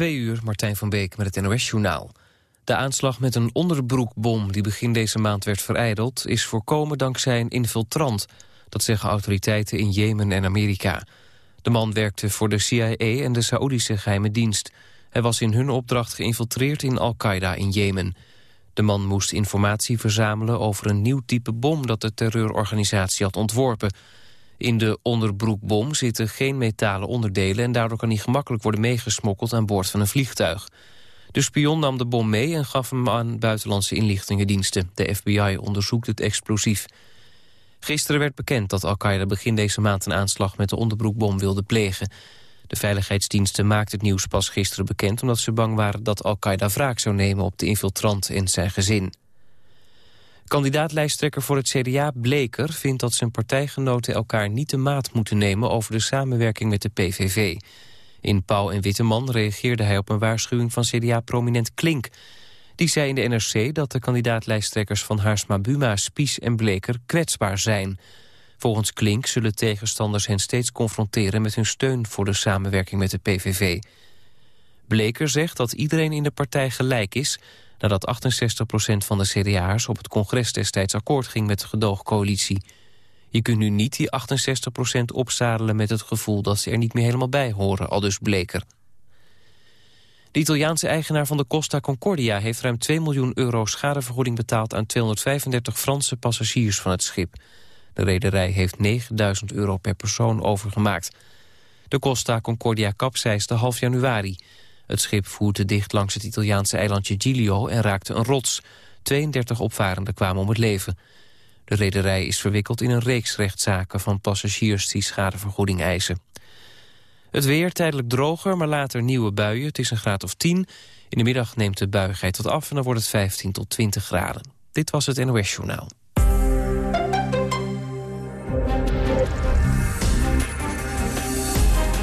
Twee uur, Martijn van Beek met het NOS-journaal. De aanslag met een onderbroekbom die begin deze maand werd vereideld... is voorkomen dankzij een infiltrant. Dat zeggen autoriteiten in Jemen en Amerika. De man werkte voor de CIA en de Saoedische geheime dienst. Hij was in hun opdracht geïnfiltreerd in Al-Qaeda in Jemen. De man moest informatie verzamelen over een nieuw type bom... dat de terreurorganisatie had ontworpen... In de onderbroekbom zitten geen metalen onderdelen... en daardoor kan die gemakkelijk worden meegesmokkeld aan boord van een vliegtuig. De spion nam de bom mee en gaf hem aan buitenlandse inlichtingendiensten. De FBI onderzoekt het explosief. Gisteren werd bekend dat Al-Qaeda begin deze maand een aanslag met de onderbroekbom wilde plegen. De veiligheidsdiensten maakten het nieuws pas gisteren bekend... omdat ze bang waren dat Al-Qaeda wraak zou nemen op de infiltrant en zijn gezin. Kandidaatlijsttrekker voor het CDA Bleker vindt dat zijn partijgenoten elkaar niet de maat moeten nemen over de samenwerking met de PVV. In Pauw en Witteman reageerde hij op een waarschuwing van CDA-prominent Klink. Die zei in de NRC dat de kandidaatlijsttrekkers van Haarsma Buma, Spies en Bleker kwetsbaar zijn. Volgens Klink zullen tegenstanders hen steeds confronteren met hun steun voor de samenwerking met de PVV. Bleker zegt dat iedereen in de partij gelijk is nadat 68% van de CDA'ers op het congres destijds akkoord ging met de gedoogcoalitie. Je kunt nu niet die 68% opzadelen met het gevoel dat ze er niet meer helemaal bij horen, al dus Bleker. De Italiaanse eigenaar van de Costa Concordia heeft ruim 2 miljoen euro schadevergoeding betaald aan 235 Franse passagiers van het schip. De rederij heeft 9000 euro per persoon overgemaakt. De Costa Concordia kapseisde half januari. Het schip voerde dicht langs het Italiaanse eilandje Giglio en raakte een rots. 32 opvarenden kwamen om het leven. De rederij is verwikkeld in een reeks rechtszaken van passagiers die schadevergoeding eisen. Het weer tijdelijk droger, maar later nieuwe buien. Het is een graad of 10. In de middag neemt de buigheid wat af en dan wordt het 15 tot 20 graden. Dit was het NOS Journaal.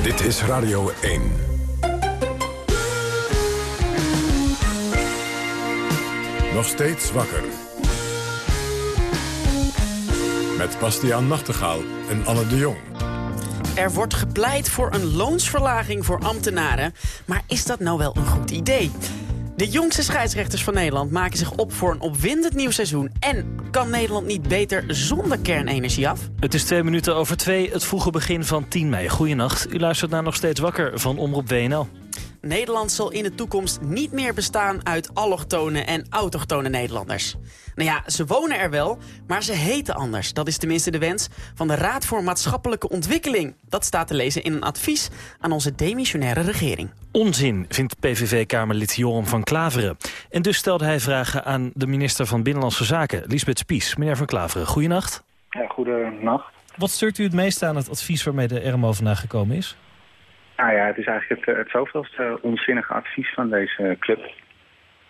Dit is Radio 1. Nog steeds wakker. Met Bastiaan Nachtegaal en Anne de Jong. Er wordt gepleit voor een loonsverlaging voor ambtenaren. Maar is dat nou wel een goed idee? De jongste scheidsrechters van Nederland maken zich op voor een opwindend nieuw seizoen. En kan Nederland niet beter zonder kernenergie af? Het is twee minuten over twee, het vroege begin van 10 mei. Goedenacht, u luistert naar Nog Steeds Wakker van Omroep WNL. Nederland zal in de toekomst niet meer bestaan uit allochtone en autochtone Nederlanders. Nou ja, ze wonen er wel, maar ze heten anders. Dat is tenminste de wens van de Raad voor Maatschappelijke Ontwikkeling. Dat staat te lezen in een advies aan onze demissionaire regering. Onzin, vindt PVV-kamerlid Joram van Klaveren. En dus stelde hij vragen aan de minister van Binnenlandse Zaken, Lisbeth Spies. Meneer van Klaveren, goeienacht. Ja, goedenacht. Wat stuurt u het meest aan het advies waarmee de RMO vandaag gekomen is? Nou ja, het is eigenlijk het, het zoveelste onzinnige advies van deze club.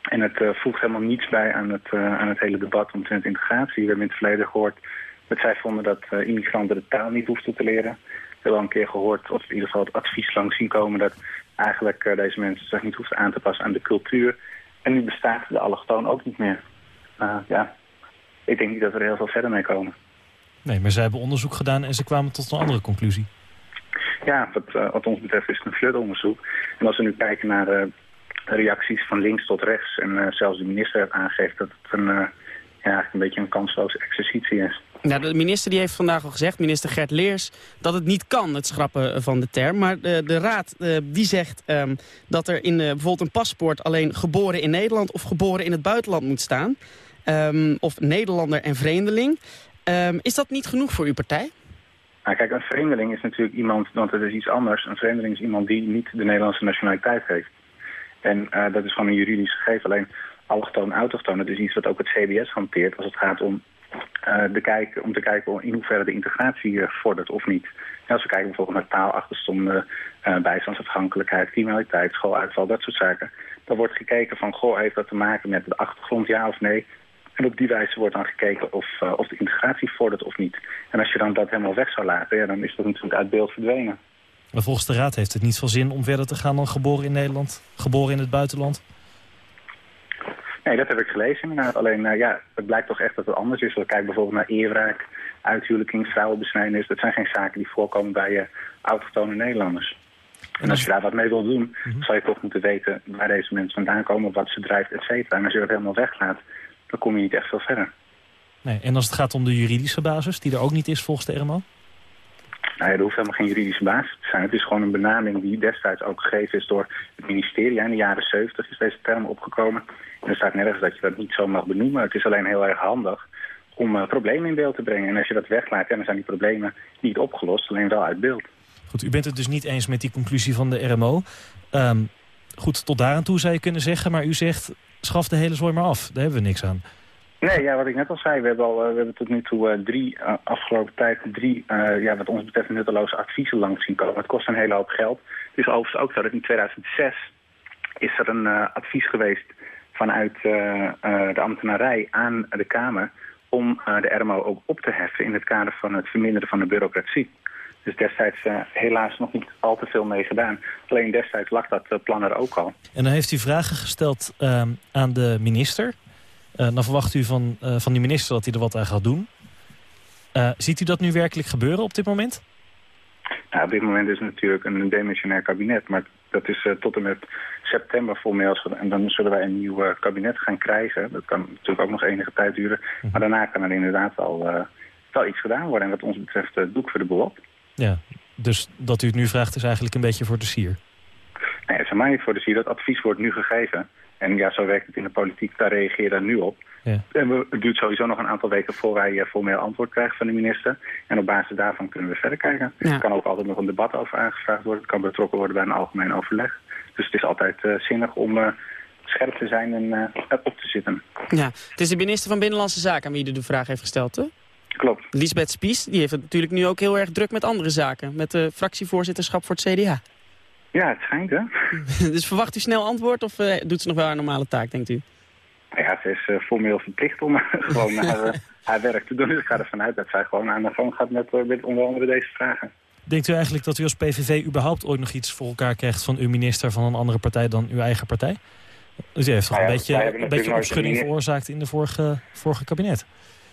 En het uh, voegt helemaal niets bij aan het, aan het hele debat omtrent integratie. We hebben in het verleden gehoord dat zij vonden dat immigranten de taal niet hoefden te leren. We hebben al een keer gehoord, of in ieder geval het advies langs zien komen... dat eigenlijk deze mensen zich niet hoefden aan te passen aan de cultuur. En nu bestaat de allochtoon ook niet meer. ja, ik denk niet dat we er heel veel verder mee komen. Nee, maar zij hebben onderzoek gedaan en ze kwamen tot een andere conclusie. Ja, wat, uh, wat ons betreft is het een flutonderzoek. En als we nu kijken naar de reacties van links tot rechts... en uh, zelfs de minister heeft aangegeven dat het een, ja, een beetje een kansloze exercitie is. Ja, de minister die heeft vandaag al gezegd, minister Gert Leers... dat het niet kan, het schrappen van de term. Maar de, raad die zegt um, dat er in bijvoorbeeld een paspoort... alleen geboren in Nederland of geboren in het buitenland moet staan. Um, of Nederlander en vreemdeling. Um, is dat niet genoeg voor uw partij? Nou, kijk, een vreemdeling is natuurlijk iemand, want het is iets anders. Een vreemdeling is iemand die niet de Nederlandse nationaliteit heeft. En uh, dat is gewoon een juridisch gegeven. Alleen allochtoon, autochtoon, dat is iets wat ook het CBS hanteert als het gaat om, uh, de kijken, om te kijken in hoeverre de integratie uh, vordert of niet. Als we kijken bijvoorbeeld naar taalachterstonden, bijstandsafhankelijkheid, criminaliteit, schooluitval, dat soort zaken. Dan wordt gekeken van, goh, heeft dat te maken met de achtergrond, ja of nee? En op die wijze wordt dan gekeken of, uh, of de integratie vordert of niet. En als je dan dat helemaal weg zou laten, ja, dan is dat natuurlijk uit beeld verdwenen. Maar volgens de Raad heeft het niet veel zin om verder te gaan dan geboren in Nederland, geboren in het buitenland? Nee, dat heb ik gelezen inderdaad. Alleen, uh, ja, het blijkt toch echt dat het anders is. We kijken bijvoorbeeld naar eerwraak, uithuwelijking, vrouwenbesnijdenis. Dat zijn geen zaken die voorkomen bij uh, autochtone Nederlanders. En als je daar wat mee wil doen, mm zal je toch moeten weten waar deze mensen vandaan komen, wat ze drijft, et cetera. En als je dat helemaal weglaat, dan kom je niet echt veel verder. Nee, en als het gaat om de juridische basis, die er ook niet is volgens de RMO? Nou ja, er hoeft helemaal geen juridische basis te zijn. Het is gewoon een benaming die destijds ook gegeven is door het ministerie. In de jaren 70 is deze term opgekomen. En er staat nergens dat je dat niet zo mag benoemen. Het is alleen heel erg handig om uh, problemen in beeld te brengen. En als je dat weglaat, dan zijn die problemen niet opgelost, alleen wel uit beeld. Goed, u bent het dus niet eens met die conclusie van de RMO. Um, goed, tot daar aan toe zou je kunnen zeggen, maar u zegt... schaf de hele zooi maar af, daar hebben we niks aan. Nee, ja, wat ik net al zei, we hebben, al, uh, we hebben tot nu toe uh, drie, uh, afgelopen tijd drie, ja, wat ons betreft nutteloze adviezen langs zien komen. Het kost een hele hoop geld. Het is overigens ook zo dat in 2006 is er een advies geweest vanuit de ambtenarij aan de Kamer om de RMO ook op te heffen in het kader van het verminderen van de bureaucratie. Dus destijds uh, helaas nog niet al te veel mee gedaan. Alleen destijds lag dat uh, plan er ook al. En dan heeft u vragen gesteld uh, aan de minister. dan verwacht u van, van die minister dat hij er wat aan gaat doen. ziet u dat nu werkelijk gebeuren op dit moment? Nou, op dit moment is het natuurlijk een demissionair kabinet. Maar dat is tot en met september formeel. En dan zullen wij een nieuw kabinet gaan krijgen. Dat kan natuurlijk ook nog enige tijd duren. Mhm. Maar daarna kan er inderdaad al, wel iets gedaan worden. En wat ons betreft doe ik voor de boel op. Ja, dus dat u het nu vraagt is eigenlijk een beetje voor de sier. Nee, het is helemaal niet voor de sier. Dat advies wordt nu gegeven. En ja, zo werkt het in de politiek. Daar reageren we nu op. Ja. En we, het duurt sowieso nog een aantal weken voor wij formeel antwoord krijgen van de minister. En op basis daarvan kunnen we verder kijken. Er kan ook altijd nog een debat over aangevraagd worden. Het kan betrokken worden bij een algemeen overleg. Dus het is altijd uh, zinnig om uh, scherp te zijn en op te zitten. Ja, het is de minister van Binnenlandse Zaken aan wie u de vraag heeft gesteld, hè? Klopt. Lisbeth Spies die heeft het natuurlijk nu ook heel erg druk met andere zaken. Met de fractievoorzitterschap voor het CDA. Ja, het schijnt hè. dus verwacht u snel antwoord of uh, doet ze nog wel haar normale taak, denkt u? Ja, ze is uh, formeel verplicht om gewoon haar, uh, haar, werk te doen. Dus ik ga ervan uit dat zij gewoon aan de gang gaat met, met onder andere deze vragen. Denkt u eigenlijk dat u als PVV überhaupt ooit nog iets voor elkaar krijgt van uw minister van een andere partij dan uw eigen partij? Dus u heeft toch nou ja, een beetje, een beetje opschudding veroorzaakt in de vorige, vorige kabinet?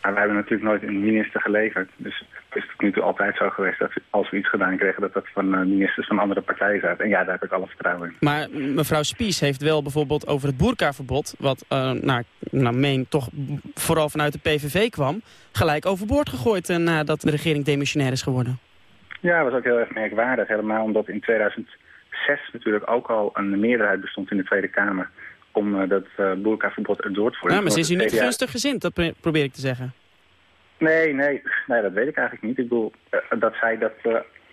Maar we hebben natuurlijk nooit een minister geleverd. Dus het is tot nu toe altijd zo geweest dat als we iets gedaan kregen... dat dat van eh, ministers van andere partijen zijn. En ja, daar heb ik alle vertrouwen in. Maar mevrouw Spies heeft wel bijvoorbeeld over het boerkaverbod... wat uh, naar, naar meen toch vooral vanuit de PVV kwam... gelijk overboord gegooid uh, nadat de regering demissionair is geworden. Ja, dat was ook heel erg merkwaardig. Helemaal omdat in 2006 natuurlijk ook al een meerderheid bestond in de Tweede Kamer om uh, dat uh, boerkaverbod erdoor te voeren. Ja, maar ze is u niet gunstig gezind, dat probeer ik te zeggen. Nee, nee, nee, dat weet ik eigenlijk niet. Ik bedoel, uh, dat zij dat,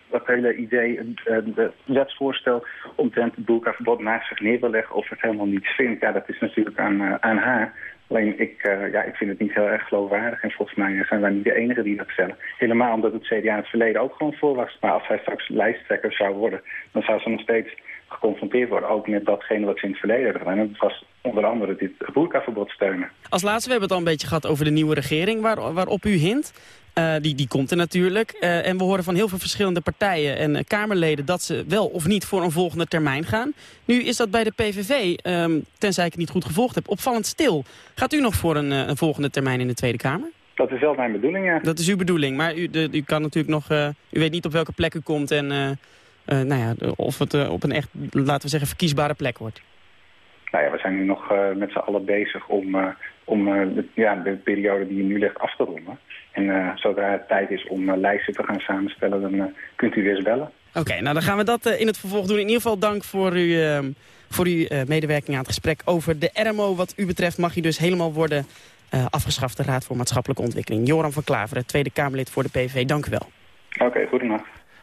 dat hele idee, het wetsvoorstel omtrent het boerkaverbod naast zich neer wil leggen of het helemaal niets vindt, ja, dat is natuurlijk aan, aan haar. Alleen ik, uh, ja, ik vind het niet heel erg geloofwaardig. En volgens mij zijn wij niet de enige die dat stellen. Helemaal omdat het CDA in het verleden ook gewoon voor was. Maar als zij straks lijsttrekker zou worden, dan zou ze nog steeds geconfronteerd worden. Ook met datgene wat ze in het verleden hebben gedaan. En dat was onder andere dit boerkaverbod steunen. Als laatste, we hebben het al een beetje gehad over de nieuwe regering waar, waarop u hint. Uh, die, die komt er natuurlijk. Uh, en we horen van heel veel verschillende partijen en uh, Kamerleden... dat ze wel of niet voor een volgende termijn gaan. Nu is dat bij de PVV, um, ehm, tenzij ik het niet goed gevolgd heb, opvallend stil. Gaat u nog voor een, een, volgende termijn in de Tweede Kamer? Dat is wel mijn bedoeling, ja. Dat is uw bedoeling, maar u, de, u kan natuurlijk nog... u weet niet op welke plek u komt en nou ja, of het op een echt, laten we zeggen, verkiesbare plek wordt. Nou ja, we zijn nu nog met z'n allen bezig om, om de, ja, de periode die nu ligt af te ronden. En zodra het tijd is om lijsten te gaan samenstellen, dan kunt u weer eens bellen. Oké, nou dan gaan we dat in het vervolg doen. In ieder geval dank voor, u, ehm, voor uw medewerking aan het gesprek over de RMO. Wat u betreft mag hij dus helemaal worden afgeschaft, de Raad voor Maatschappelijke Ontwikkeling. Joram van Klaveren, Tweede Kamerlid voor de PV, dank u wel. Oké, okay.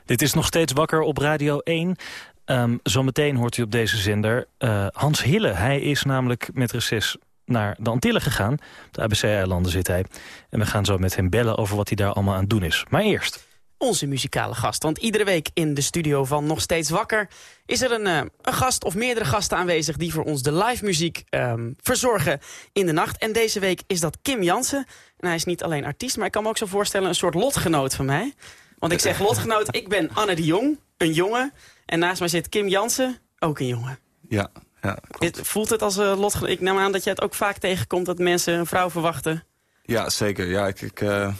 Dit is nog steeds wakker op Radio 1. Um, ehm, zometeen hoort u op deze zender Hans Hille. Hij is namelijk met reces naar de Antillen gegaan. Op de ABC-eilanden zit hij. En we gaan zo met hem bellen over wat hij daar allemaal aan het doen is. Maar eerst... Onze muzikale gast. Want iedere week in de studio van Nog Steeds Wakker... is er een, uh, een gast of meerdere gasten aanwezig... die voor ons de live muziek um, verzorgen in de nacht. En deze week is dat Kim Jansen. En hij is niet alleen artiest, maar ik kan me ook zo voorstellen... een soort lotgenoot van mij. Want ik zeg lotgenoot, ik ben Anne de Jong, een jongen. En naast mij zit Kim Jansen, ook een jongen. Ja, ja, voelt het als een uh, lot? Ik neem aan dat je het ook vaak tegenkomt dat mensen een vrouw verwachten. Ja, zeker. Ja, ik, ik, uh,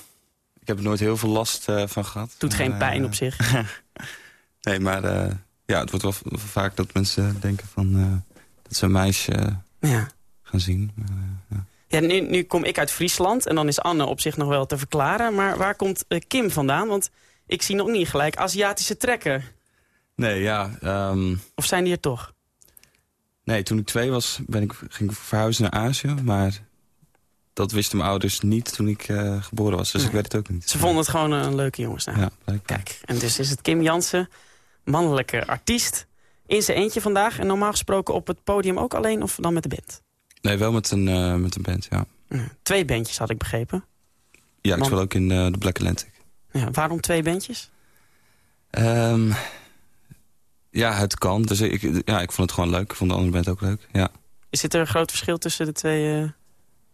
ik heb er nooit heel veel last uh, van gehad. Doet geen pijn op zich. nee, maar ja, het wordt wel vaak dat mensen denken van... eh, dat ze een meisje eh, Ja. gaan zien. Maar, eh, ja. Ja, nu, nu kom ik uit Friesland en dan is Anne op zich nog wel te verklaren. Maar waar komt eh, Kim vandaan? Want ik zie nog niet gelijk Aziatische trekken. Nee, ja. ehm, Of zijn die er toch? nee, toen ik twee was, ben ik, ging ik verhuizen naar Azië. Maar dat wisten mijn ouders niet toen ik eh, geboren was. Dus Nee. ik weet het ook niet. Ze vonden het gewoon een leuke jongensnaam. Ja, blijkbaar. Kijk, en dus is het Kim Jansen, mannelijke artiest, in zijn eentje vandaag. En normaal gesproken op het podium ook alleen of dan met de band? Nee, wel met een, eh, met een band, ja. Twee bandjes had ik begrepen. Ja, ik Man- speel ook in eh, de Black Atlantic. Ja, waarom twee bandjes? Ehm, ja, het kan. Dus ik, ja, ik vond het gewoon leuk. Ik vond de andere band ook leuk, ja. Is dit er een groot verschil tussen de twee?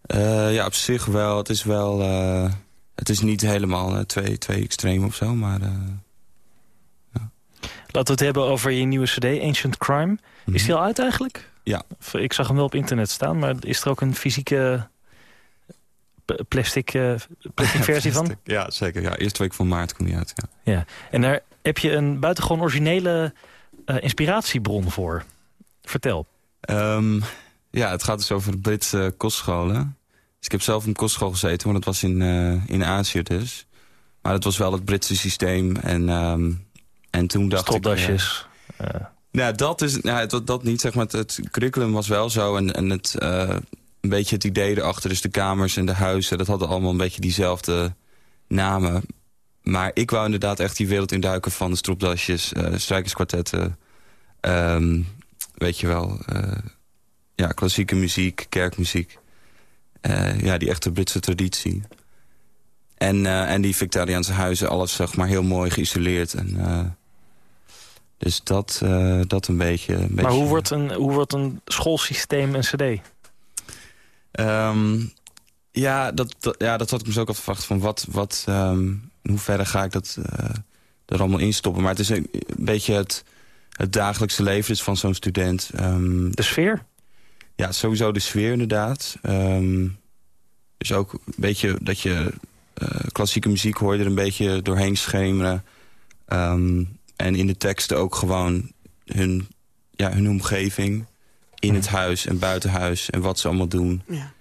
eh? Eh, ja, op zich wel. Het is wel... eh, het is niet helemaal twee, twee extreem of zo, maar... eh, Laten we het hebben over je nieuwe cd, Ancient Crime. Is mhm. die al uit eigenlijk? Ja. Ik zag hem wel op internet staan, maar is er ook een fysieke plastic, eh, plastic versie van? Ja, zeker. Ja, eerste week van maart komt die uit, ja. En daar heb je een buitengewoon originele eh, inspiratiebron voor. Vertel. Ehm, ja, het gaat dus over Britse kostscholen. Dus ik heb zelf op een kostschool gezeten, maar dat was in, eh, in Azië dus. Maar het was wel het Britse systeem. En, ehm, en toen dacht ik... Eh, eh, nou, dat, is, nou, dat, dat niet, zeg maar. Het, het curriculum was wel zo. En, en het, eh, een beetje het idee erachter, dus de kamers en de huizen... dat hadden allemaal een beetje diezelfde namen. Maar ik wou inderdaad echt die wereld induiken van de stropdasjes... eh strijkerskwartetten, ehm, weet je wel... eh, ja, klassieke muziek, kerkmuziek. Eh, ja, die echte Britse traditie. En, en die Victoriaanse huizen, alles zeg maar heel mooi geïsoleerd. En, dus dat, dat een beetje... Een maar beetje hoe wordt, een, hoe wordt een schoolsysteem een cd? Ehm, ja, dat, dat, ja, dat had ik me zo ook afgevraagd. Van wat, wat, ehm, in hoeverre ga ik dat eh, er allemaal in stoppen? Maar het is een, een beetje het, het dagelijkse leven dus van zo'n student. Ehm, De sfeer? ja, sowieso de sfeer inderdaad. Dus ook een beetje dat je eh, klassieke muziek hoor je er een beetje doorheen schemeren. En in de teksten ook gewoon hun, ja, hun omgeving. In het huis en buiten huis en wat ze allemaal doen. Ja.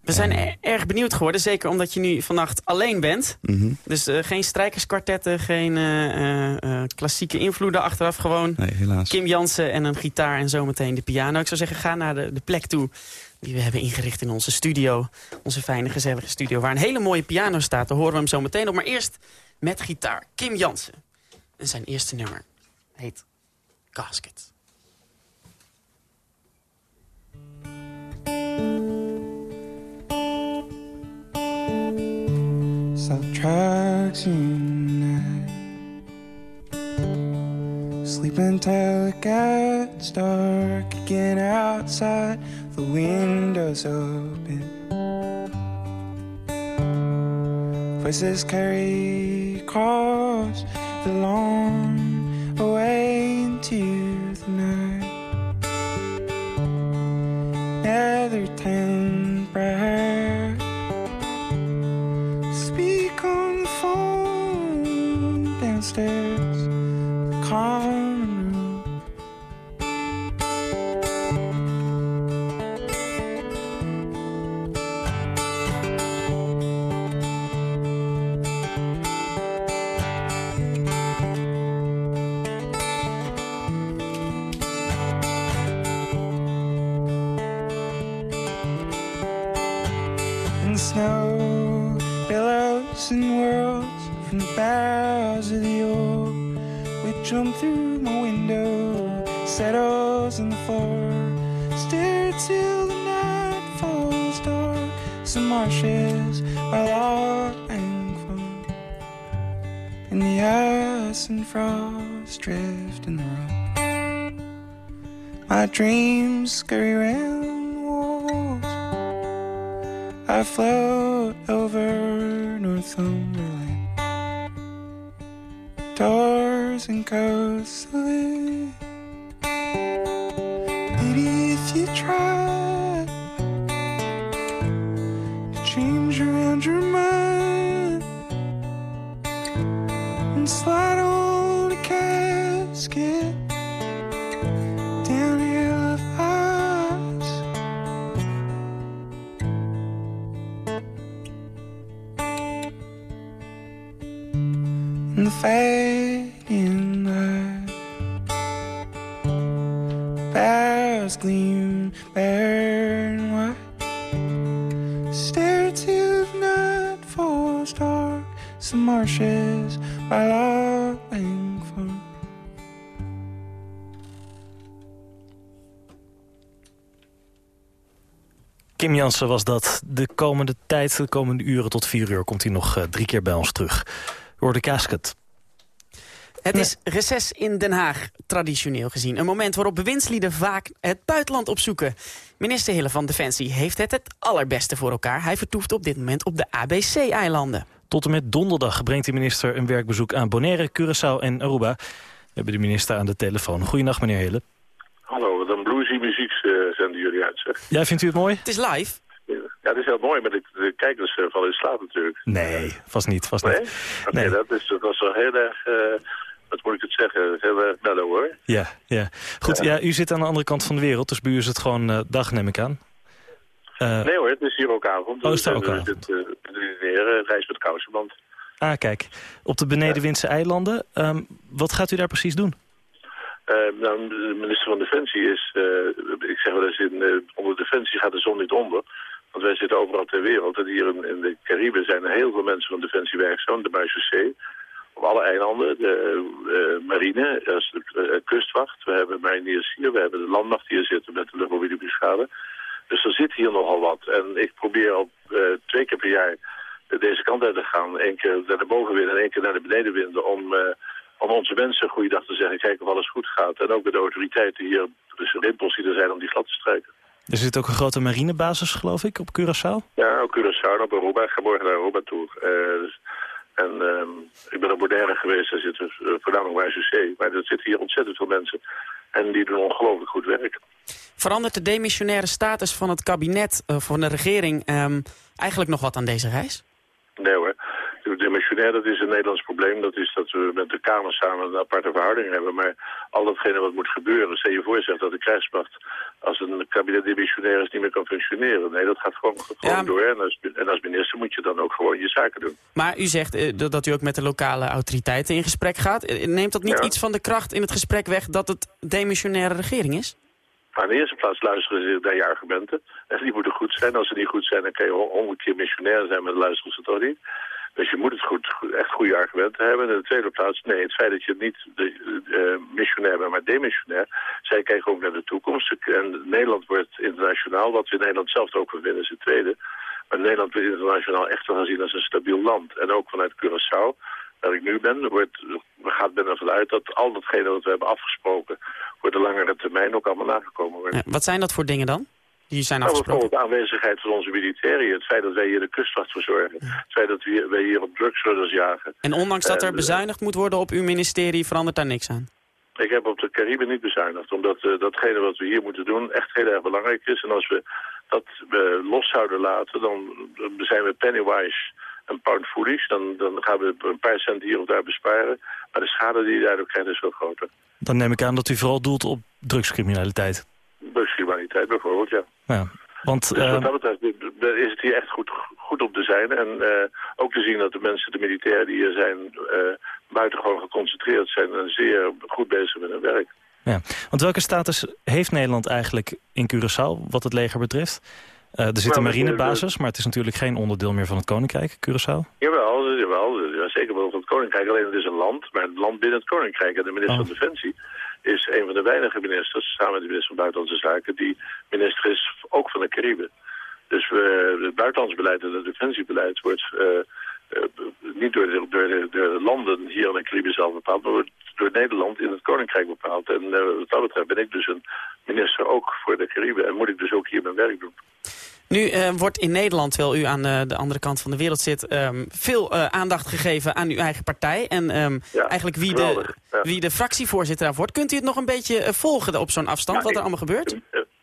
We zijn er- erg benieuwd geworden, zeker omdat je nu vannacht alleen bent. Mhm. Dus eh, geen strijkerskwartetten, geen eh, eh, klassieke invloeden achteraf. Gewoon Nee, helaas. Kim Jansen en een gitaar en zometeen de piano. Ik zou zeggen, ga naar de, de plek toe die we hebben ingericht in onze studio. Onze fijne, gezellige studio, waar een hele mooie piano staat. Daar horen we hem zo meteen op. Maar eerst met gitaar. Kim Jansen. En zijn eerste nummer heet Casket. Stop drugs tonight. Sleep until it gets dark again outside. The windows open. Voices carry across the lawn endlessly. Maybe if you try to change around your mind and slide on a casket down here of. And the face marshes by. Kim Jansen was dat. De komende tijd, de komende uren tot vier uur... komt hij nog eh, drie keer bij ons terug. Hoor de casket. Het is reces in Den Haag, traditioneel gezien. Een moment waarop bewindslieden vaak het buitenland opzoeken. Minister Hille van Defensie heeft het het allerbeste voor elkaar. Hij vertoeft op dit moment op de ABC-eilanden. Tot en met donderdag brengt de minister een werkbezoek aan Bonaire, Curaçao en Aruba. We hebben de minister aan de telefoon. Goedenacht, meneer Hille. Hallo, wat een bluesy muziek eh, zenden jullie uit, zeg. Ja, vindt u het mooi? Het is live. Ja, dat is heel mooi, maar de, de kijkers eh, vallen in slaap natuurlijk. Nee, vast niet, vast Nee? niet. Nee. dat, is, dat was wel heel erg, eh, wat moet ik het zeggen, heel erg mellow hoor. Ja, ja. Goed, ja. u zit aan de andere kant van de wereld, dus bij u is het gewoon dag, neem ik aan. Eh, Nee hoor, het is hier ook avond. Oh, is het Dus, ook eh, avond? Uh, dineren, reis met kousenband. Ah, kijk. Op de Benedenwindse eilanden. Ehm, wat gaat u daar precies doen? Eh, nou, de minister van Defensie is, eh, ik zeg wel eens, in, eh, onder Defensie gaat de zon niet onder. Want wij zitten overal ter wereld. En hier in, in de Cariben zijn er heel veel mensen van Defensie werkzaam. De Marechaussee, op alle eilanden. De eh, marine, de eh, kustwacht. We hebben mariniers hier. We hebben de landmacht hier zitten met de luchtmobiele brigade. Dus er zit hier nogal wat. En ik probeer op eh, twee keer per jaar deze kant uit te gaan. Eén keer naar de bovenwind en één keer naar de benedenwind. Om, eh, om onze mensen een goede dag te zeggen. Kijken of alles goed gaat. En ook met de autoriteiten hier. Dus de rimpels die er zijn om die glad te strijken. Er zit ook een grote marinebasis, geloof ik, op Curaçao. Ja, ook Curaçao en op Aruba. Ik ga morgen naar Aruba toe. Eh, dus- en ehm, ik ben op Bonaire geweest. Daar zitten uh, voornamelijk Marseillais. Maar er zitten hier ontzettend veel mensen. En die doen ongelooflijk goed werk. Verandert de demissionaire status van het kabinet, eh, van de regering, ehm, eigenlijk nog wat aan deze reis? Nee hoor. De dimensionair, dat is een Nederlands probleem. Dat is dat we met de Kamer samen een aparte verhouding hebben. Maar al datgene wat moet gebeuren, stel je voor zegt dat de krijgsmacht als een kabinet dimensionair is niet meer kan functioneren. Nee, dat gaat gewoon, gewoon Ja. door. En als, en als minister moet je dan ook gewoon je zaken doen. Maar u zegt eh, dat- u ook met de lokale autoriteiten in gesprek gaat. Eh, Neemt dat niet Ja. iets van de kracht in het gesprek weg dat het demissionaire regering is? Maar in de eerste plaats luisteren ze naar je argumenten. En die moeten goed zijn. Als ze niet goed zijn, dan kan je hon- honderd keer missionair zijn, maar dan luisteren ze toch niet. Dus je moet het goed, echt goede argumenten hebben. En in de tweede plaats, nee, het feit dat je niet de, eh, missionair bent, maar demissionair. Zij kijken ook naar de toekomst. En Nederland wordt internationaal, wat we in Nederland zelf ook wel vinden, is het tweede. Maar Nederland wordt internationaal echt wel gezien als een stabiel land. En ook vanuit Curaçao, waar ik nu ben, wordt, gaan er ervan uit dat al datgene wat we hebben afgesproken voor de langere termijn ook allemaal nagekomen wordt. Wat zijn dat voor dingen dan? Die zijn Nou, bijvoorbeeld de aanwezigheid van onze militairen. Het feit dat wij hier de kustwacht verzorgen. Het feit dat we- wij hier op drugsrudders jagen. En ondanks dat er eh, bezuinigd moet worden op uw ministerie, verandert daar niks aan? Ik heb op de Cariben niet bezuinigd. Omdat eh, datgene wat we hier moeten doen echt heel erg belangrijk is. En als we dat we los zouden laten, dan zijn we pennywise en pound foolish. Dan, dan gaan we een paar cent hier of daar besparen. Maar de schade die je daardoor krijgt is veel groter. Dan neem ik aan dat u vooral doelt op drugscriminaliteit. Drugscriminaliteit bijvoorbeeld, ja. Ja. Want Dus eh, wat dat betreft is het hier echt goed, goed op te zijn. En eh, ook te zien dat de mensen, de militairen die hier zijn, eh buitengewoon geconcentreerd zijn en zeer goed bezig met hun werk. Ja, want welke status heeft Nederland eigenlijk in Curaçao wat het leger betreft? Eh, er zit een Nou, marinebasis, maar het is natuurlijk geen onderdeel meer van het Koninkrijk, Curaçao. Jawel, jawel ja, zeker wel van het Koninkrijk. Alleen het is een land, maar het land binnen het Koninkrijk. En de minister Oh. van Defensie is een van de weinige ministers, samen met de minister van Buitenlandse Zaken, die minister is ook van de Cariben. Dus we, het buitenlands beleid en het defensiebeleid wordt eh, eh, niet door de, door, de, door de landen hier in de Cariben zelf bepaald, maar wordt door Nederland in het Koninkrijk bepaald. En eh, wat dat betreft ben ik dus een minister ook voor de Cariben en moet ik dus ook hier mijn werk doen. Nu eh, wordt in Nederland, terwijl u aan eh, de andere kant van de wereld zit... ehm, veel eh, aandacht gegeven aan uw eigen partij. En ehm, Ja, eigenlijk wie de, ja. wie de fractievoorzitter daar wordt. Kunt u het nog een beetje volgen op zo'n afstand, Ja, wat er ik- allemaal gebeurt?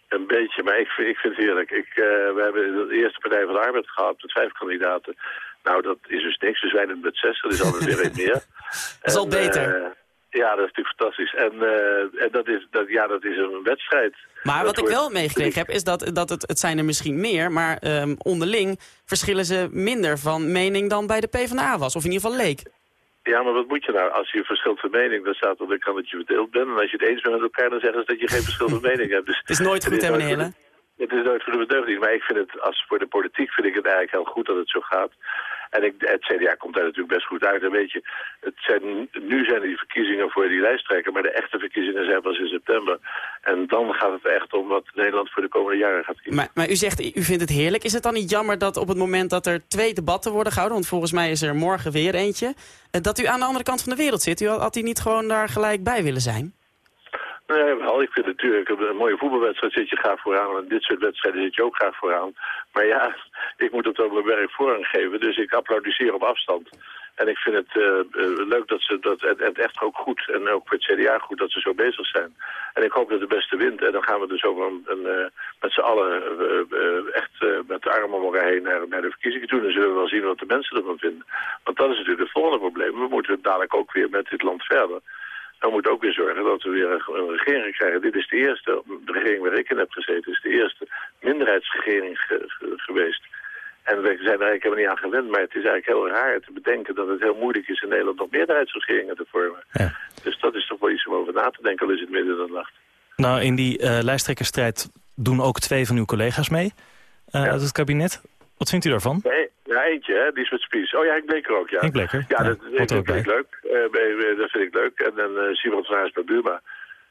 Een, beetje, maar ik, vind- ik vind het heerlijk. Ik, we hebben de eerste Partij van de Arbeid gehad met vijf kandidaten. Nou, dat is dus niks. Dus wij doen met zes. Dat is altijd weer een meer. Dat is al beter. Ja, dat is natuurlijk fantastisch. En, eh, en dat, is, dat, ja, dat is een wedstrijd. Maar Dat wat ik wel meegekregen heb, is dat, dat het, het zijn er misschien meer... maar ehm, onderling verschillen ze minder van mening dan bij de PvdA was. Of in ieder geval leek. Ja, maar wat moet je nou? Als je verschilt van mening, dan staat er kan dat je verdeeld bent. En als je het eens bent met elkaar, dan zeggen ze dat je geen verschil van mening hebt. Dus Het is nooit goed, hè, meneer? Het is nooit voor de bedeugding, maar ik vind het, als voor de politiek vind ik het eigenlijk heel goed dat het zo gaat. En ik, het CDA komt daar natuurlijk best goed uit. En weet je, het zijn, nu zijn die verkiezingen voor die lijsttrekker, maar de echte verkiezingen zijn pas in september. En dan gaat het echt om wat Nederland voor de komende jaren gaat kiezen. Maar, maar u zegt, u vindt het heerlijk. Is het dan niet jammer dat op het moment dat er twee debatten worden gehouden... want volgens mij is er morgen weer eentje... eh, dat u aan de andere kant van de wereld zit? U had, had niet gewoon daar gelijk bij willen zijn? Nee, wel, ik vind natuurlijk een mooie voetbalwedstrijd zit je graag vooraan. En dit soort wedstrijden zit je ook graag vooraan. Maar ja, ik moet het ook mijn werk voorrang geven. Dus ik applaudisseer op afstand. En ik vind het uh, uh, leuk dat ze dat en, en echt ook goed, en ook voor het CDA goed, dat ze zo bezig zijn. En ik hoop dat de beste wint. En dan gaan we dus over een, een uh, met z'n allen echt met de armen om elkaar heen naar, naar de verkiezingen toe. En dan zullen we wel zien wat de mensen ervan vinden. Want dat is natuurlijk het volgende probleem. We moeten dadelijk ook weer met dit land verder. Dan moet ook weer zorgen dat we weer een, regering krijgen. Dit is de eerste, de regering waar ik in heb gezeten, is de eerste minderheidsregering ge, ge, geweest. En we zijn er eigenlijk helemaal niet aan gewend, maar het is eigenlijk heel raar te bedenken dat het heel moeilijk is in Nederland om meerderheidsregeringen te vormen. Ja. Dus dat is toch wel iets om over na te denken, al is het midden in de nacht. Nou, in die uh, lijsttrekkerstrijd doen ook twee van uw collega's mee uh, ja. uit het kabinet. Wat vindt u daarvan? Nee, ja, eentje, hè, die is met Spies. Oh ja, ik bleek er ook, ja. Ik bleek er. Ja, dat, ja, dat, dat vind ik leuk. Uh, dat vind ik leuk. En dan uh, Simon van Haas bij Buma,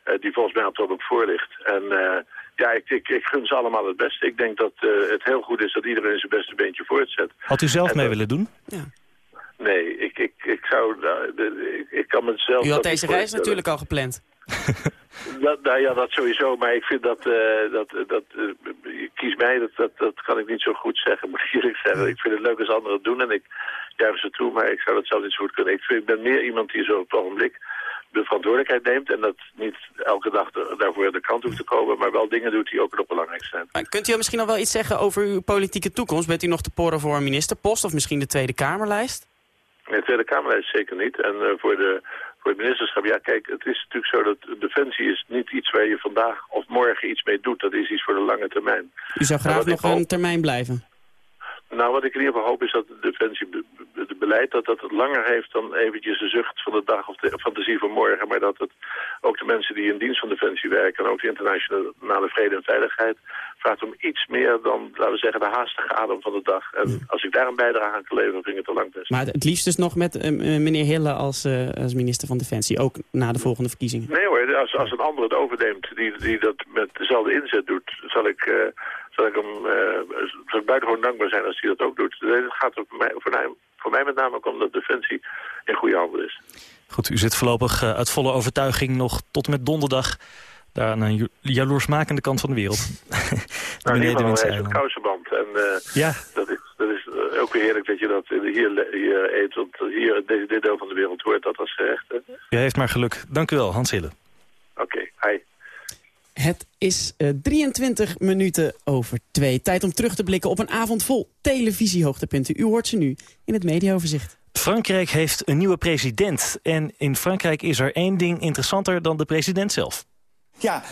uh, die volgens mij altijd ook voor ligt. En uh, ja, ik, ik, ik gun ze allemaal het beste. Ik denk dat uh, het heel goed is dat iedereen zijn beste beentje voortzet. Had u zelf en mee willen doen? Ja. Nee, ik, ik, ik zou... Ik, ik kan mezelf... U had deze reis natuurlijk al gepland. dat, nou ja, dat sowieso. Maar ik vind dat... Uh, dat, dat uh, kies mij, dat, dat, dat kan ik niet zo goed zeggen, moet ik eerlijk zeggen. Ik vind het leuk als anderen het doen en ik juich ze toe, maar ik zou dat zelf niet zo goed kunnen. Ik, vind, ik ben meer iemand die zo op het ogenblik de verantwoordelijkheid neemt... en dat niet elke dag de, daarvoor de kant hoeft te komen... maar wel dingen doet die ook nog belangrijk zijn. Maar kunt u misschien nog wel iets zeggen over uw politieke toekomst? Bent u nog te porren voor een ministerpost of misschien de Tweede Kamerlijst? Nee, de Tweede Kamerlijst zeker niet. En uh, voor, de, voor het ministerschap, ja kijk, het is natuurlijk zo dat defensie is niet iets waar je vandaag of morgen iets mee doet. Dat is iets voor de lange termijn. U zou graag nog een termijn blijven? Nou, wat ik in ieder geval hoop is dat het defensiebeleid dat dat het langer heeft dan eventjes de zucht van de dag of de fantasie van morgen. Maar dat het ook de mensen die in dienst van defensie werken en ook de internationale vrede en veiligheid vraagt om iets meer dan, laten we zeggen, de haastige adem van de dag. En als ik daar een bijdrage aan kan leveren, vind ik het te lang best. Maar het liefst dus nog met uh, meneer Hille als, uh, als minister van Defensie, ook na de volgende verkiezingen? Nee hoor, als, als een ander het overneemt die, die dat met dezelfde inzet doet, zal ik... Uh, zal ik hem uh, zal ik buitengewoon dankbaar zijn als hij dat ook doet. Het gaat er voor mij, voor, mij, voor mij met name ook om dat Defensie in goede handen is. Goed, u zit voorlopig uh, uit volle overtuiging nog tot met donderdag... daar aan een jaloersmakende kant van de wereld. nou, in ieder geval een kousenband. En uh, ja. dat is, dat is ook weer heerlijk dat je dat hier, hier eet. Want hier, deze, dit deel van de wereld hoort dat als gerecht. Hè? U heeft maar geluk. Dank u wel, Hans Hille. Oké, okay, hi. Het is uh, 23 minuten over twee. Tijd om terug te blikken op een avond vol televisiehoogtepunten. U hoort ze nu in het mediaoverzicht. Frankrijk heeft een nieuwe president. En in Frankrijk is er één ding interessanter dan de president zelf. Ja,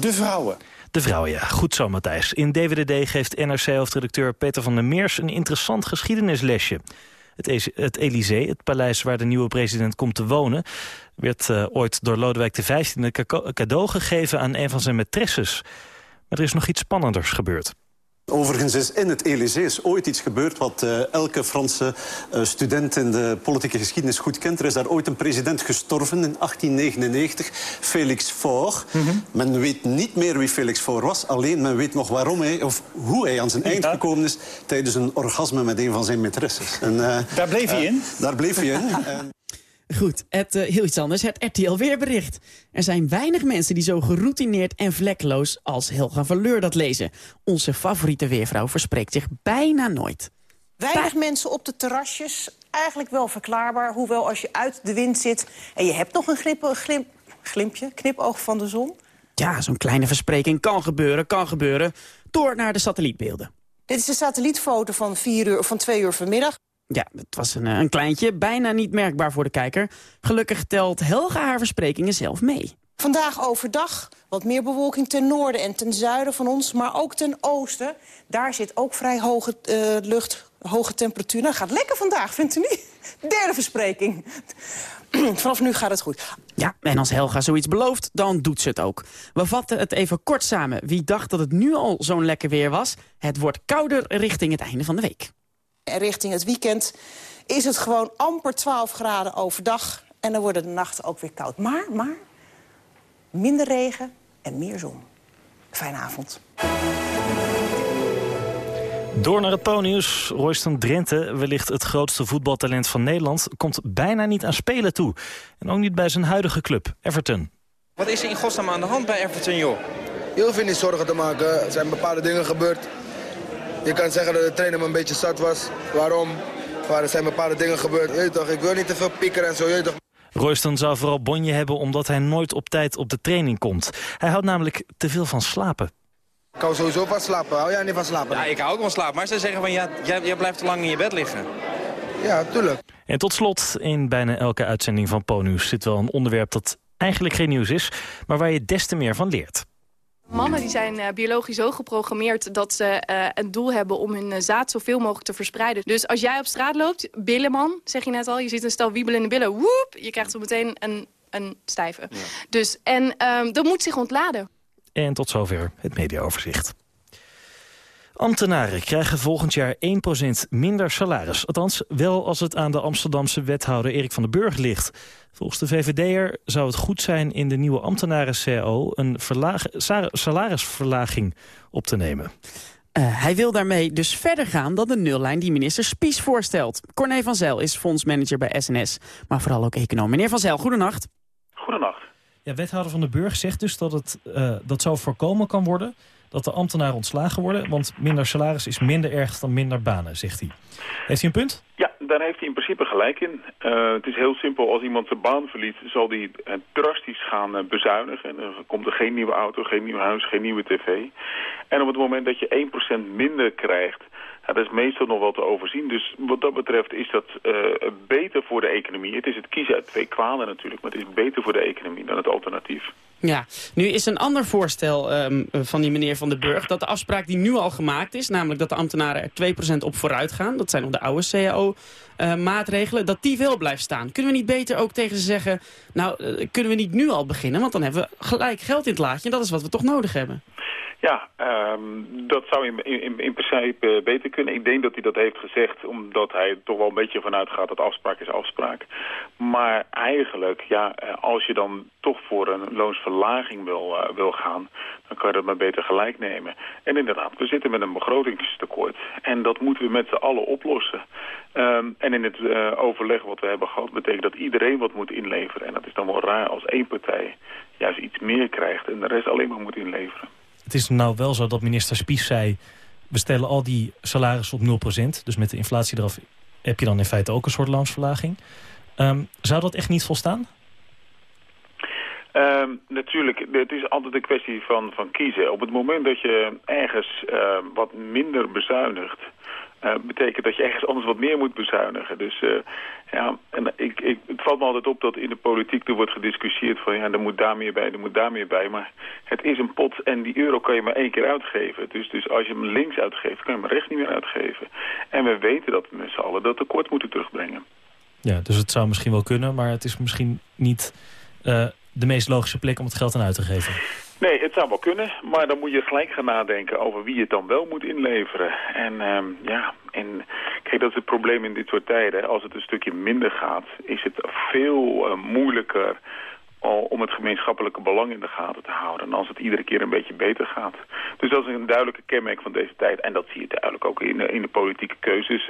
de vrouwen. De vrouwen, ja. Goed zo, Matthijs. In DWDD geeft NRC-hoofdredacteur Peter van der Meers... een interessant geschiedenislesje. Het, het Elysée, het paleis waar de nieuwe president komt te wonen... werd uh, ooit door Lodewijk XV cadeau gegeven aan een van zijn maîtresses. Maar er is nog iets spannenders gebeurd. Overigens is in het Elysée ooit iets gebeurd wat uh, elke Franse uh, student in de politieke geschiedenis goed kent. Er is daar ooit een president gestorven in 1899, Félix Faure. Mm -hmm. Men weet niet meer wie Félix Faure was, alleen men weet nog waarom hij, of hoe hij aan zijn eind ja. gekomen is tijdens een orgasme met een van zijn maîtresses. En, uh, daar bleef hij in? Daar bleef hij in. Goed, het, uh, heel iets anders. Het RTL Weerbericht. Er zijn weinig mensen die zo geroutineerd en vlekloos als Helga Verleur dat lezen. Onze favoriete weervrouw verspreekt zich bijna nooit. Weinig mensen op de terrasjes. Eigenlijk wel verklaarbaar. Hoewel als je uit de wind zit en je hebt nog een glimp, glimpje, knipoog van de zon. Ja, zo'n kleine verspreking kan gebeuren, kan gebeuren. Door naar de satellietbeelden. Dit is de satellietfoto van, vier uur, van twee uur vanmiddag. Ja, het was een, een kleintje, bijna niet merkbaar voor de kijker. Gelukkig telt Helga haar versprekingen zelf mee. Vandaag overdag wat meer bewolking ten noorden en ten zuiden van ons, maar ook ten oosten. Daar zit ook vrij hoge uh, lucht, hoge temperatuur. Nou, gaat lekker vandaag, vindt u niet? Derde verspreking. Vanaf nu gaat het goed. Ja, en als Helga zoiets belooft, dan doet ze het ook. We vatten het even kort samen. Wie dacht dat het nu al zo'n lekker weer was? Het wordt kouder richting het einde van de week. En richting het weekend is het gewoon amper 12 graden overdag. En dan worden de nachten ook weer koud. Maar, maar, minder regen en meer zon. Fijne avond. Door naar het ponyus. Royston Drenthe, wellicht het grootste voetbaltalent van Nederland... komt bijna niet aan spelen toe. En ook niet bij zijn huidige club, Everton. Wat is er in godsnaam aan de hand bij Everton, joh? Hoeft je niet zorgen te maken. Er zijn bepaalde dingen gebeurd. Je kan zeggen dat de trainer me een beetje zat was. Waarom? Maar er zijn bepaalde dingen gebeurd. Je toch, ik wil niet te veel piekeren en zo. Je toch. Royston zou vooral bonje hebben omdat hij nooit op tijd op de training komt. Hij houdt namelijk te veel van slapen. Ik hou sowieso van slapen. Hou jij niet van slapen? Ja, ik hou ook van slapen. Maar ze zeggen van, ja, jij, jij blijft te lang in je bed liggen. Ja, tuurlijk. En tot slot, in bijna elke uitzending van Ponius zit wel een onderwerp dat eigenlijk geen nieuws is, maar waar je des te meer van leert. Mannen die zijn uh, biologisch zo geprogrammeerd dat ze uh, een doel hebben om hun uh, zaad zoveel mogelijk te verspreiden. Dus als jij op straat loopt, billenman, zeg je net al, je ziet een stel wiebelende billen, woep, je krijgt zo meteen een, een stijve. Ja. Dus, en um, dat moet zich ontladen. En tot zover het mediaoverzicht. Ambtenaren krijgen volgend jaar 1% minder salaris. Althans, wel als het aan de Amsterdamse wethouder Erik van den Burg ligt. Volgens de VVD'er zou het goed zijn in de nieuwe ambtenaren-CO... een salarisverlaging op te nemen. Uh, hij wil daarmee dus verder gaan dan de nullijn die minister Spies voorstelt. Corné van Zijl is fondsmanager bij SNS, maar vooral ook econoom. Meneer van Zijl, goedenacht. Goedenacht. Ja, wethouder van den Burg zegt dus dat het uh, dat zo voorkomen kan worden dat de ambtenaren ontslagen worden. Want minder salaris is minder erg dan minder banen, zegt hij. Heeft hij een punt? Ja, daar heeft hij in principe gelijk in. Uh, het is heel simpel. Als iemand zijn baan verliet, zal uh, drastisch gaan uh, bezuinigen. Er komt er geen nieuwe auto, geen nieuw huis, geen nieuwe tv. En op het moment dat je 1% minder krijgt... Dat is meestal nog wel te overzien. Dus wat dat betreft is dat beter voor de economie. Het is het kiezen uit twee kwalen natuurlijk, maar het is beter voor de economie dan het alternatief. Ja, nu is een ander voorstel um, van die meneer Van den Burg... dat de afspraak die nu al gemaakt is... namelijk dat de ambtenaren er 2% op vooruit gaan... dat zijn nog de oude CAO-maatregelen... Uh, dat die wel blijft staan. Kunnen we niet beter ook tegen ze zeggen... nou, uh, kunnen we niet nu al beginnen? Want dan hebben we gelijk geld in het laadje... en dat is wat we toch nodig hebben. Ja, um, dat zou in, in, in principe beter kunnen. Ik denk dat hij dat heeft gezegd omdat hij toch wel een beetje vanuit gaat dat afspraak is afspraak. Maar eigenlijk, ja, als je dan toch voor een loonsverlaging wil, uh, wil gaan, dan kan je dat maar beter gelijk nemen. En inderdaad, we zitten met een begrotingstekort en dat moeten we met z'n allen oplossen. Um, en in het overleg wat we hebben gehad betekent dat iedereen wat moet inleveren. En dat is dan wel raar als één partij juist iets meer krijgt en de rest alleen maar moet inleveren. Het is nou wel zo dat minister Spies zei... we stellen al die salarissen op 0%. Dus met de inflatie eraf heb je dan in feite ook een soort loonsverlaging. Um, zou dat echt niet volstaan? Um, natuurlijk, het is altijd een kwestie van, van kiezen. Op het moment dat je ergens uh, wat minder bezuinigt... Uh, betekent dat je ergens anders wat meer moet bezuinigen. Dus uh, ja, en ik, ik, het valt me altijd op dat in de politiek er wordt gediscussieerd van ja, er moet daar meer bij, er moet daar meer bij. Maar het is een pot en die euro kan je maar één keer uitgeven. Dus, dus als je hem links uitgeeft, kan je hem rechts niet meer uitgeven. En we weten dat we met z'n allen dat tekort moeten terugbrengen. Ja, dus het zou misschien wel kunnen, maar het is misschien niet uh, de meest logische plek om het geld aan uit te geven. Nee, het zou wel kunnen, maar dan moet je gelijk gaan nadenken over wie het dan wel moet inleveren. En um, ja, en kijk, dat is het probleem in dit soort tijden. Als het een stukje minder gaat, is het veel uh, moeilijker om het gemeenschappelijke belang in de gaten te houden. En als het iedere keer een beetje beter gaat. Dus dat is een duidelijke kenmerk van deze tijd. En dat zie je duidelijk ook in de, in de politieke keuzes.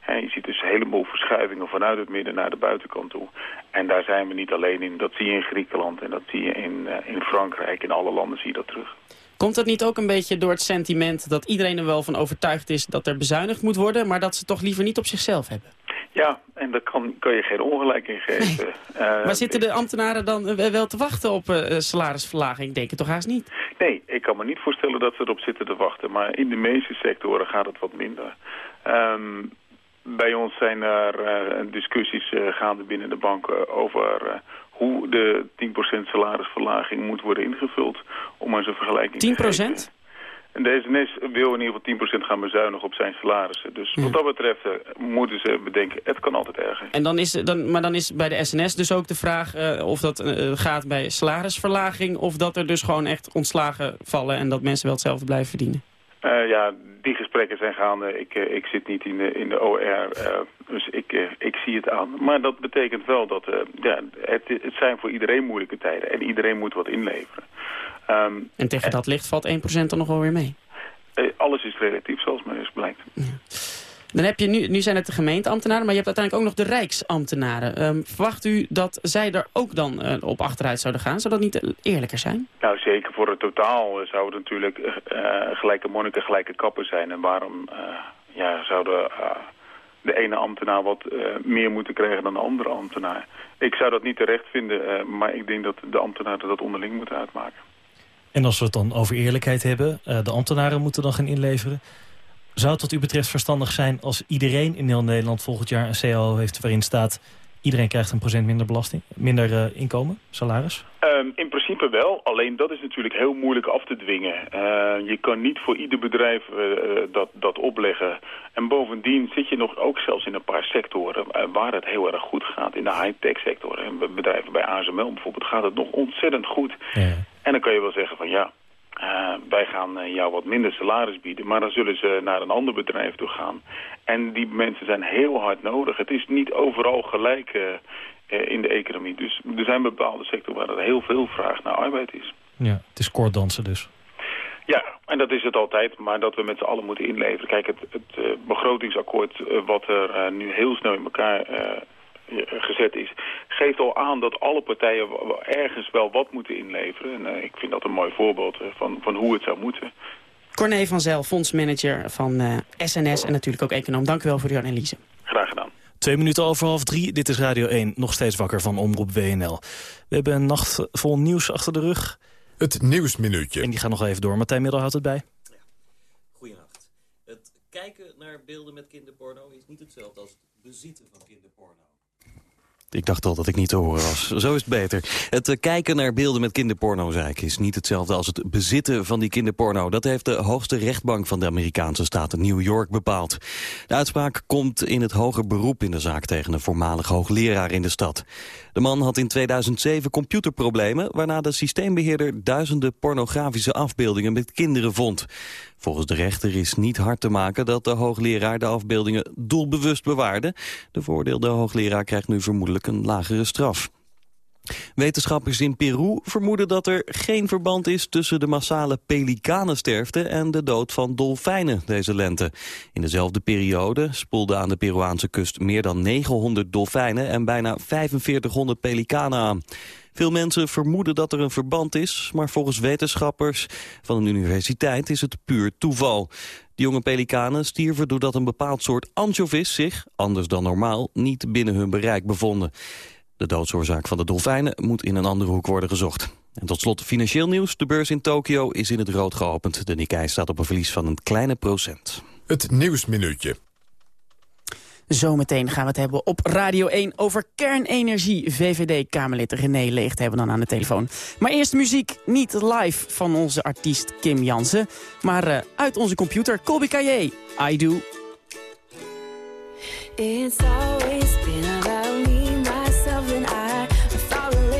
Hè, je ziet dus een heleboel verschuivingen vanuit het midden naar de buitenkant toe. En daar zijn we niet alleen in. Dat zie je in Griekenland en dat zie je in, uh, in Frankrijk. In alle landen zie je dat terug. Komt dat niet ook een beetje door het sentiment dat iedereen er wel van overtuigd is dat er bezuinigd moet worden, maar dat ze toch liever niet op zichzelf hebben? Ja, en daar kan, kan je geen ongelijk in geven. Nee. Uh, maar zitten de ambtenaren dan wel te wachten op uh, salarisverlaging? Ik denk het toch haast niet? Nee, ik kan me niet voorstellen dat ze erop zitten te wachten. Maar in de meeste sectoren gaat het wat minder. Um, bij ons zijn er uh, discussies gaande binnen de banken over hoe de 10% salarisverlaging moet worden ingevuld. Om maar zo'n vergelijking 10%? En de SNS wil in ieder geval 10% gaan bezuinigen op zijn salarissen. Dus wat dat betreft eh, moeten ze bedenken, het kan altijd erger. En dan is, dan, maar dan is bij de SNS dus ook de vraag eh, of dat eh, gaat bij salarisverlaging... of dat er dus gewoon echt ontslagen vallen en dat mensen wel hetzelfde blijven verdienen. Uh, ja, die gesprekken zijn gaande. Ik, uh, ik zit niet in de, in de OR, uh, dus ik, ik zie het aan. Maar dat betekent wel dat ja, het, het zijn voor iedereen moeilijke tijden. En iedereen moet wat inleveren. Um, en tegen dat licht valt 1% dan nog wel weer mee? alles is relatief, zoals maar eens blijkt. Ja. Dan heb je nu, nu zijn het de gemeenteambtenaren, maar je hebt uiteindelijk ook nog de rijksambtenaren. Um, verwacht u dat zij er ook dan uh, op achteruit zouden gaan? Zou dat niet eerlijker zijn? Nou, zeker voor het totaal zou het natuurlijk uh, gelijke monniken, gelijke kappen zijn. En waarom uh, ja, zouden de ene ambtenaar wat meer moeten krijgen dan de andere ambtenaar? Ik zou dat niet terecht vinden, maar ik denk dat de ambtenaren dat onderling moeten uitmaken. En als we het dan over eerlijkheid hebben, de ambtenaren moeten dan gaan inleveren... Zou het wat u betreft verstandig zijn als iedereen in heel Nederland volgend jaar een CAO heeft waarin staat... iedereen krijgt een procent minder belasting, minder uh, inkomen, salaris? Um, in principe wel, alleen dat is natuurlijk heel moeilijk af te dwingen. Uh, je kan niet voor ieder bedrijf uh, dat, dat opleggen. En bovendien zit je nog ook zelfs in een paar sectoren waar het heel erg goed gaat. In de high-tech sector, en bedrijven bij ASML bijvoorbeeld, gaat het nog ontzettend goed. Ja. En dan kan je wel zeggen van ja, uh, wij gaan uh, jou wat minder salaris bieden, maar dan zullen ze naar een ander bedrijf toe gaan. En die mensen zijn heel hard nodig. Het is niet overal gelijk uh, in de economie. Dus er zijn bepaalde sectoren waar er heel veel vraag naar arbeid is. Ja, het is koorddansen dus. Ja, en dat is het altijd, maar dat we met z'n allen moeten inleveren. Kijk, het, het begrotingsakkoord wat er nu heel snel in elkaar gezet is, geeft al aan dat alle partijen ergens wel wat moeten inleveren. En uh, ik vind dat een mooi voorbeeld uh, van, van hoe het zou moeten. Corné van Zel, fondsmanager van uh, SNS en natuurlijk ook econoom. Dank u wel voor uw analyse. Graag gedaan. Twee minuten over half drie. Dit is Radio 1, nog steeds wakker van Omroep WNL. We hebben een nacht vol nieuws achter de rug. Het Nieuwsminuutje. En die gaat nog even door. Martijn Middel houdt het bij. Ja. Goedenacht. Het kijken naar beelden met kinderporno is niet hetzelfde als het bezitten van kinderporno. Ik dacht al dat ik niet te horen was. Zo is het beter. Het uh, kijken naar beelden met kinderporno, zei ik, is niet hetzelfde als het bezitten van die kinderporno. Dat heeft de hoogste rechtbank van de Amerikaanse staat New York bepaald. De uitspraak komt in het hoger beroep in de zaak tegen een voormalig hoogleraar in de stad. De man had in 2007 computerproblemen, waarna de systeembeheerder duizenden pornografische afbeeldingen met kinderen vond. Volgens de rechter is niet hard te maken dat de hoogleraar de afbeeldingen doelbewust bewaarde. De voordeelde hoogleraar krijgt nu vermoedelijk een lagere straf. Wetenschappers in Peru vermoeden dat er geen verband is tussen de massale pelikanensterfte en de dood van dolfijnen deze lente. In dezelfde periode spoelden aan de Peruaanse kust meer dan 900 dolfijnen en bijna 4500 pelikanen aan. Veel mensen vermoeden dat er een verband is, maar volgens wetenschappers van een universiteit is het puur toeval. De jonge pelikanen stierven doordat een bepaald soort anchovis zich, anders dan normaal, niet binnen hun bereik bevonden. De doodsoorzaak van de dolfijnen moet in een andere hoek worden gezocht. En tot slot financieel nieuws. De beurs in Tokio is in het rood geopend. De Nikkei staat op een verlies van een kleine procent. Het Nieuwsminuutje. Zometeen gaan we het hebben op Radio 1 over kernenergie. VVD-Kamerlid René Leegt hebben dan aan de telefoon. Maar eerst muziek, niet live van onze artiest Kim Jansen... maar uh, uit onze computer, Colby Caillé, I Do. It's always been about me, myself and I.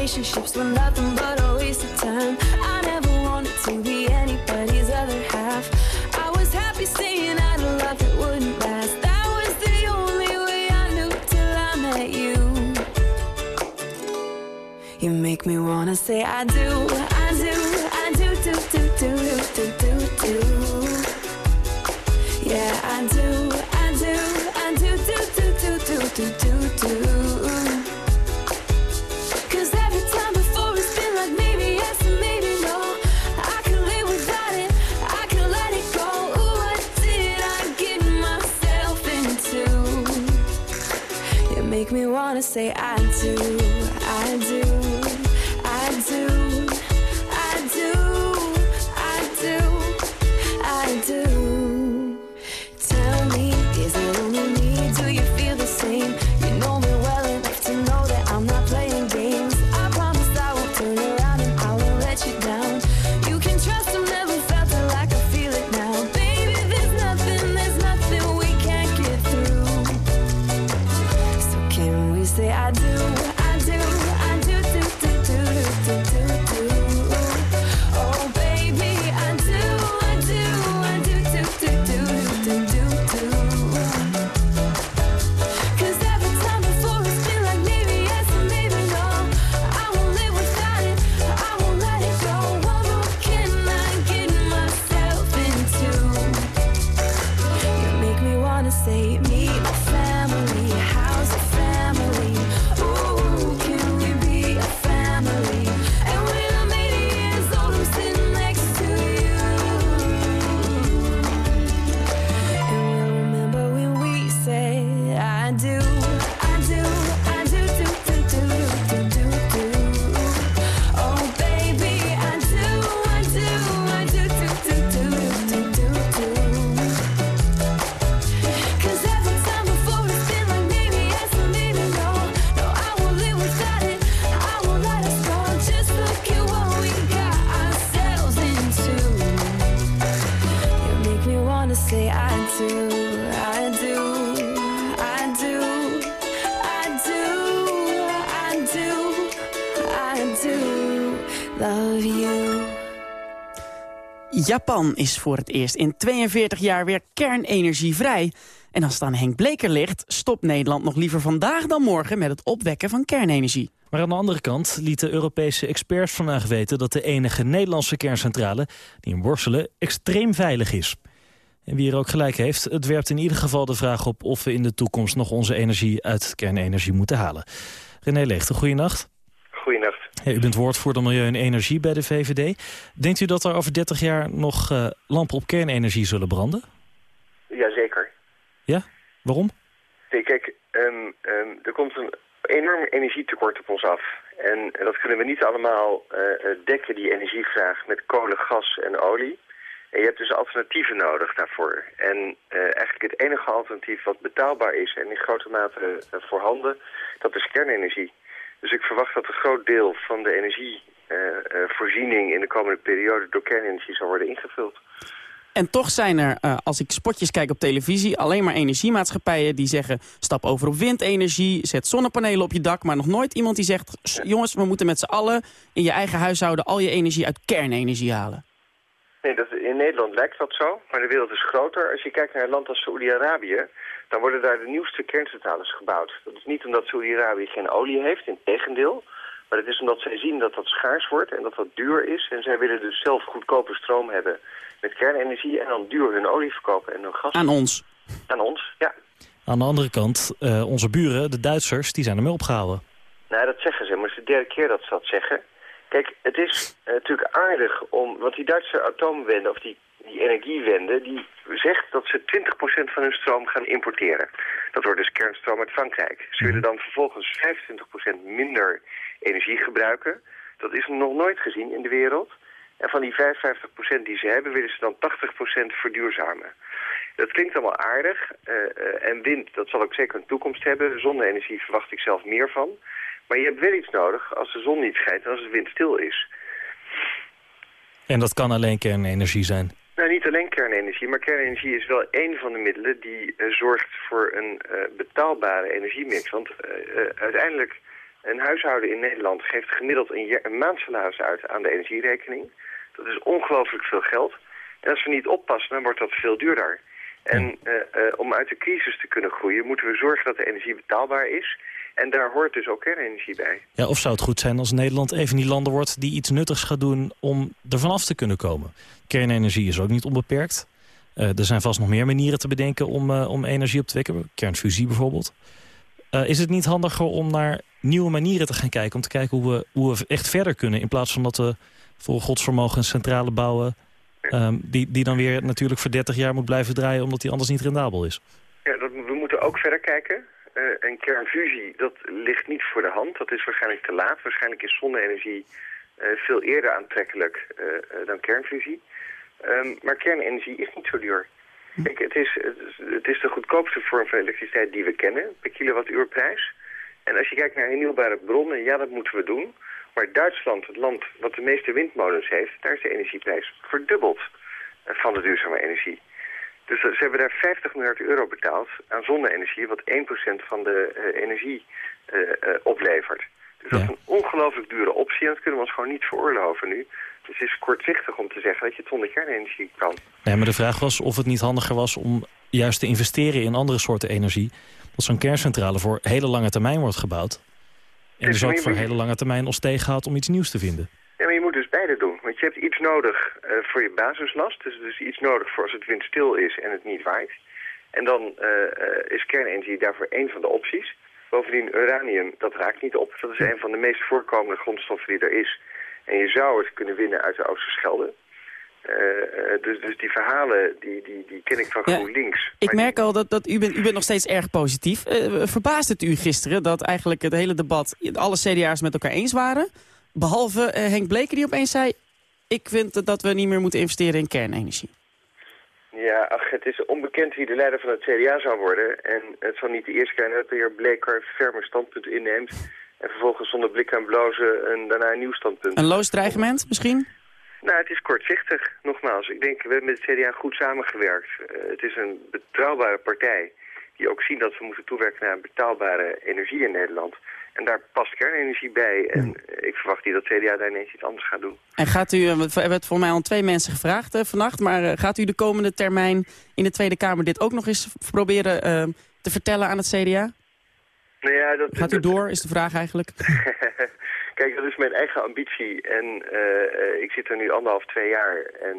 Relationships were nothing make me wanna say I do, I do, I do, do, do, do, do, do, do. Yeah, I do, I do, I do, do, do, do, do, do, do, do. Every time before it's been like maybe yes and maybe no. I can live without it, I can let it go. Ooh, what did I get myself into? You make me wanna say I do, Japan is voor het eerst in 42 jaar weer kernenergievrij. En als het aan Henk Bleker ligt, stopt Nederland nog liever vandaag dan morgen met het opwekken van kernenergie. Maar aan de andere kant lieten Europese experts vandaag weten... dat de enige Nederlandse kerncentrale, die in Borselen, extreem veilig is. En wie er ook gelijk heeft, het werpt in ieder geval de vraag op... of we in de toekomst nog onze energie uit kernenergie moeten halen. René Leegte, goeienacht. Goeienacht. U bent woordvoerder Milieu en Energie bij de VVD. Denkt u dat er over 30 jaar nog eh, lampen op kernenergie zullen branden? Jazeker. Ja? Waarom? Nee, kijk, ehm, ehm, er komt een enorm energietekort op ons af. En dat kunnen we niet allemaal eh, eh, dekken, die energievraag, met kolen, gas en olie. En je hebt dus alternatieven nodig daarvoor. En eigenlijk het enige alternatief wat betaalbaar is en in grote mate voorhanden, dat is kernenergie. Dus ik verwacht dat een groot deel van de energievoorziening in de komende periode door kernenergie zal worden ingevuld. En toch zijn er, eh, als ik spotjes kijk op televisie... alleen maar energiemaatschappijen die zeggen... stap over op windenergie, zet zonnepanelen op je dak... maar nog nooit iemand die zegt... "S- jongens, we moeten met z'n allen in je eigen huishouden... al je energie uit kernenergie halen. Nee, dat, in Nederland lijkt dat zo, maar de wereld is groter. Als je kijkt naar een land als Saoedi-Arabië, dan worden daar de nieuwste kerncentrales gebouwd. Dat is niet omdat Saoedi-Arabië geen olie heeft, in tegendeel. Maar het is omdat zij zien dat dat schaars wordt en dat dat duur is. En zij willen dus zelf goedkope stroom hebben met kernenergie en dan duur hun olie verkopen en hun gas. Aan ons. Aan ons, ja. Aan de andere kant, eh, onze buren, de Duitsers, die zijn ermee opgehouden. Nou, dat zeggen ze, maar het is de derde keer dat ze dat zeggen. Kijk, het is eh, natuurlijk aardig om... Want die Duitse atoomwende, of die, die energiewende... die zegt dat ze 20% van hun stroom gaan importeren. Dat wordt dus kernstroom uit Frankrijk. Ze willen dan vervolgens 25% minder energie gebruiken. Dat is nog nooit gezien in de wereld. En van die 55% die ze hebben, willen ze dan 80% verduurzamen. Dat klinkt allemaal aardig. eh, eh, en wind, dat zal ook zeker een toekomst hebben. Zonne-energie verwacht ik zelf meer van. Maar je hebt wel iets nodig als de zon niet schijnt en als het windstil is. En dat kan alleen kernenergie zijn. Nou, niet alleen kernenergie, maar kernenergie is wel één van de middelen die eh, zorgt voor een eh, betaalbare energiemix. Want eh, uiteindelijk, een huishouden in Nederland geeft gemiddeld een, een maandsalaris uit aan de energierekening. Dat is ongelooflijk veel geld. En als we niet oppassen, dan wordt dat veel duurder. En om uit de crisis te kunnen groeien, moeten we zorgen dat de energie betaalbaar is. En daar hoort dus ook kernenergie bij. Ja, of zou het goed zijn als Nederland een van die landen wordt... die iets nuttigs gaat doen om er vanaf te kunnen komen? Kernenergie is ook niet onbeperkt. Eh, er zijn vast nog meer manieren te bedenken om, eh, om energie op te wekken. Kernfusie bijvoorbeeld. Eh, is het niet handiger om naar nieuwe manieren te gaan kijken... om te kijken hoe we, hoe we echt verder kunnen... in plaats van dat we voor godsvermogen een centrale bouwen... ehm, die, die dan weer natuurlijk voor 30 jaar moet blijven draaien... omdat die anders niet rendabel is? Ja, dat, we moeten ook verder kijken. Eh, en kernfusie, dat ligt niet voor de hand. Dat is waarschijnlijk te laat. Waarschijnlijk is zonne-energie eh, veel eerder aantrekkelijk eh, dan kernfusie. Ehm, maar kernenergie is niet zo duur. Het is, het is- de goedkoopste vorm van elektriciteit die we kennen, per kilowattuurprijs. En als je kijkt naar hernieuwbare bronnen, ja, dat moeten we doen. Maar Duitsland, het land wat de meeste windmolens heeft, daar is de energieprijs verdubbeld van de duurzame energie. Dus eh, ze hebben daar 50 miljard euro betaald aan zonne-energie, wat 1% van de eh, energie eh, oplevert. Dus dat is een ongelooflijk dure optie en dat kunnen we ons gewoon niet veroorloven nu. Dus het is kortzichtig om te zeggen dat je het zonder kernenergie kan. Nee, maar de vraag was of het niet handiger was om juist te investeren in andere soorten energie. Dat zo'n kerncentrale voor hele lange termijn wordt gebouwd. En dus ook voor hele lange termijn ons tegenhoudt om iets nieuws te vinden. Ja, maar je moet dus beide doen. Want je hebt iets nodig eh, voor je basislast. Dus, dus iets nodig voor als het windstil is en het niet waait. En dan eh, eh, is kernenergie daarvoor één van de opties. Bovendien, uranium, dat raakt niet op. Dat is een van de meest voorkomende grondstoffen die er is. En je zou het kunnen winnen uit de Oosterschelde. Dus, dus die verhalen, die, die, die ken ik van Ja, GroenLinks. Ik merk al dat, dat u, bent, u bent nog steeds erg positief. Eh verbaasde het u gisteren dat eigenlijk het hele debat... alle CDA's met elkaar eens waren? Behalve eh, Henk Bleker die opeens zei... ik vind dat we niet meer moeten investeren in kernenergie. Ja, ach, het is onbekend wie de leider van het CDA zou worden. En het zal niet de eerste keer zijn dat de heer Bleker een ferme standpunt inneemt. En vervolgens zonder blik en blozen en daarna een nieuw standpunt. Een loos dreigement misschien? Nou, het is kortzichtig, nogmaals. Ik denk, we hebben met het CDA goed samengewerkt. Eh, het is een betrouwbare partij die ook zien dat we moeten toewerken naar betaalbare energie in Nederland. En daar past kernenergie bij. En ik verwacht niet dat CDA daar ineens iets anders gaat doen. En gaat u, want er werd voor mij al twee mensen gevraagd eh, vannacht... maar eh, gaat u de komende termijn in de Tweede Kamer dit ook nog eens proberen eh, te vertellen aan het CDA? Nou ja, dat, Gaat u door, is de vraag eigenlijk. Kijk, dat is mijn eigen ambitie. En ik zit er nu anderhalf, twee jaar. En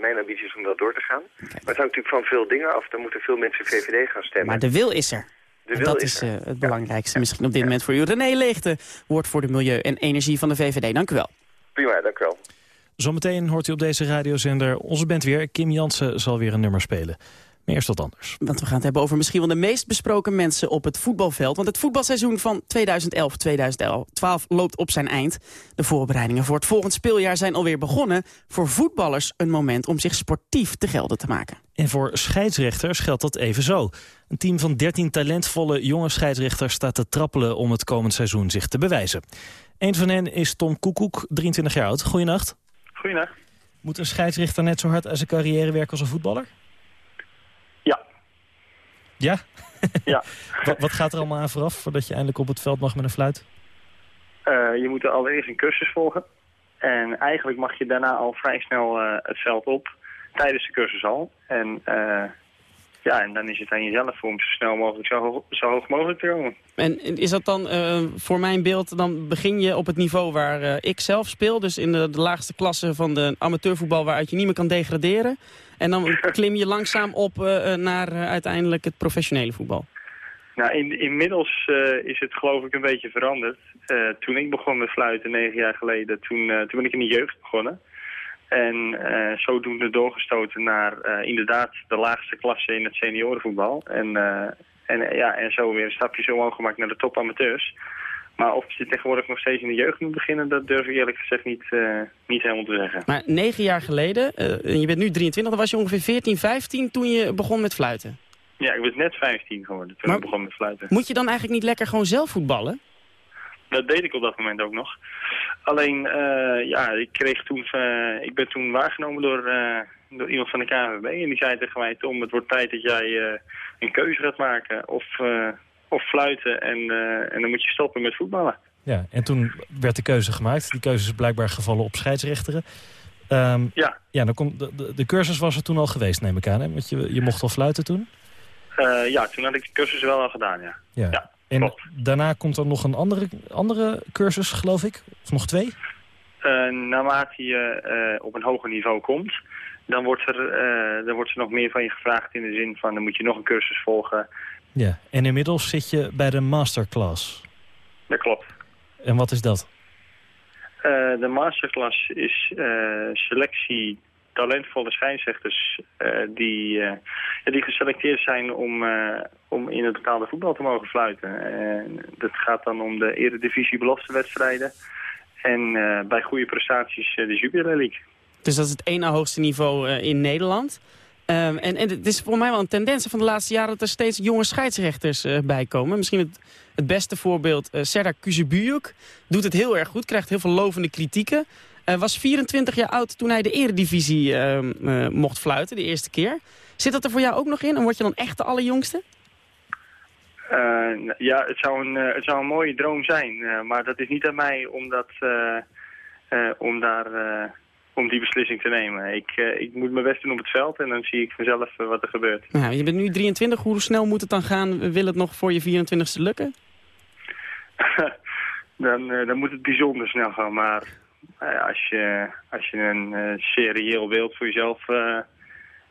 mijn ambitie is om dat door te gaan. Maar het hangt natuurlijk van veel dingen af. Dan moeten veel mensen VVD gaan stemmen. Maar de wil is er. De En wil dat is is eh, het belangrijkste misschien op dit moment voor u. René Leegte, woord voor de Milieu en Energie van de VVD. Dank u wel. Prima, dank u wel. Zometeen hoort u op deze radiozender onze band weer. Kim Jansen zal weer een nummer spelen. Maar eerst wat anders. Want we gaan het hebben over misschien wel de meest besproken mensen op het voetbalveld. Want het voetbalseizoen van 2011-2012 loopt op zijn eind. De voorbereidingen voor het volgend speeljaar zijn alweer begonnen. Voor voetballers een moment om zich sportief te gelden te maken. En voor scheidsrechters geldt dat even zo. Een team van 13 talentvolle jonge scheidsrechters staat te trappelen om het komend seizoen zich te bewijzen. Een van hen is Tom Koekoek, 23 jaar oud. Goedenacht. Goedenacht. Moet een scheidsrechter net zo hard aan zijn carrière werken als een voetballer? Ja. Ja? Wat, wat gaat er allemaal aan vooraf voordat je eindelijk op het veld mag met een fluit? Eh, je moet allereerst een cursus volgen. En eigenlijk mag je daarna al vrij snel eh, het veld op, tijdens de cursus al. En, eh, ja, en dan is het aan jezelf om zo snel mogelijk zo, hoog- zo hoog mogelijk te komen. En is dat dan eh, voor mijn beeld, dan begin je op het niveau waar eh, ik zelf speel. Dus in de, de laagste klasse van de amateurvoetbal waaruit je niet meer kan degraderen. En dan klim je langzaam op eh, naar uiteindelijk het professionele voetbal. Nou, in, inmiddels is het geloof ik een beetje veranderd. Toen ik begon met fluiten, negen jaar geleden, toen, toen ben ik in de jeugd begonnen. En eh, zodoende doorgestoten naar eh, inderdaad de laagste klasse in het seniorenvoetbal. En, eh, en, ja, en zo weer een stapje zo omhoog gemaakt naar de topamateurs. Maar of je tegenwoordig nog steeds in de jeugd moet beginnen, dat durf ik eerlijk gezegd niet, niet helemaal te zeggen. Maar negen jaar geleden, en je bent nu 23, dan was je ongeveer 14, 15 toen je begon met fluiten. Ja, ik was net 15 geworden toen Maar- ik begon met fluiten. Moet je dan eigenlijk niet lekker gewoon zelf voetballen? Dat deed ik op dat moment ook nog. Alleen, eh, ja, ik kreeg toen, eh, ik ben toen waargenomen door, eh, door iemand van de KNVB. En die zei tegen mij, Tom, het wordt tijd dat jij een keuze gaat maken. Of, of fluiten en, en dan moet je stoppen met voetballen. Ja, en toen werd de keuze gemaakt. Die keuze is blijkbaar gevallen op scheidsrechteren. Ehm, ja. ja dan komt de, de, cursus was er toen al geweest, neem ik aan. Hè? Want je, je mocht al fluiten toen. Ja, toen had ik de cursus wel al gedaan, ja. Ja. En daarna komt er nog een andere, andere cursus, geloof ik. Of nog twee? Eh, naarmate je eh, op een hoger niveau komt, dan wordt, er, eh, dan wordt er nog meer van je gevraagd in de zin van dan moet je nog een cursus volgen. Ja. En inmiddels zit je bij de masterclass. Dat klopt. En wat is dat? De masterclass is selectie talentvolle scheidsrechters eh, die, eh, die geselecteerd zijn om, eh, om in het betaalde voetbal te mogen fluiten. En dat gaat dan om de eredivisie beloftenwedstrijden en bij goede prestaties de Jupiler League. Dus dat is het na hoogste niveau in Nederland. Ehm, en, en het is voor mij wel een tendens van de laatste jaren... dat er steeds jonge scheidsrechters eh, bij komen. Misschien het, het beste voorbeeld, eh Serdar. Doet het heel erg goed, krijgt heel veel lovende kritieken. Eh, was 24 jaar oud toen hij de eredivisie ehm, eh, mocht fluiten, de eerste keer. Zit dat er voor jou ook nog in? En word je dan echt de allerjongste? Eh, ja, het zou, een, eh, het zou een mooie droom zijn, maar dat is niet aan mij om, dat, om, daar, om die beslissing te nemen. Ik, ik moet mijn best doen op het veld en dan zie ik vanzelf wat er gebeurt. Nou, je bent nu 23, hoe snel moet het dan gaan? Wil het nog voor je 24ste lukken? dan, dan moet het bijzonder snel gaan. Maar als, je, als je een eh, serieel beeld voor jezelf eh,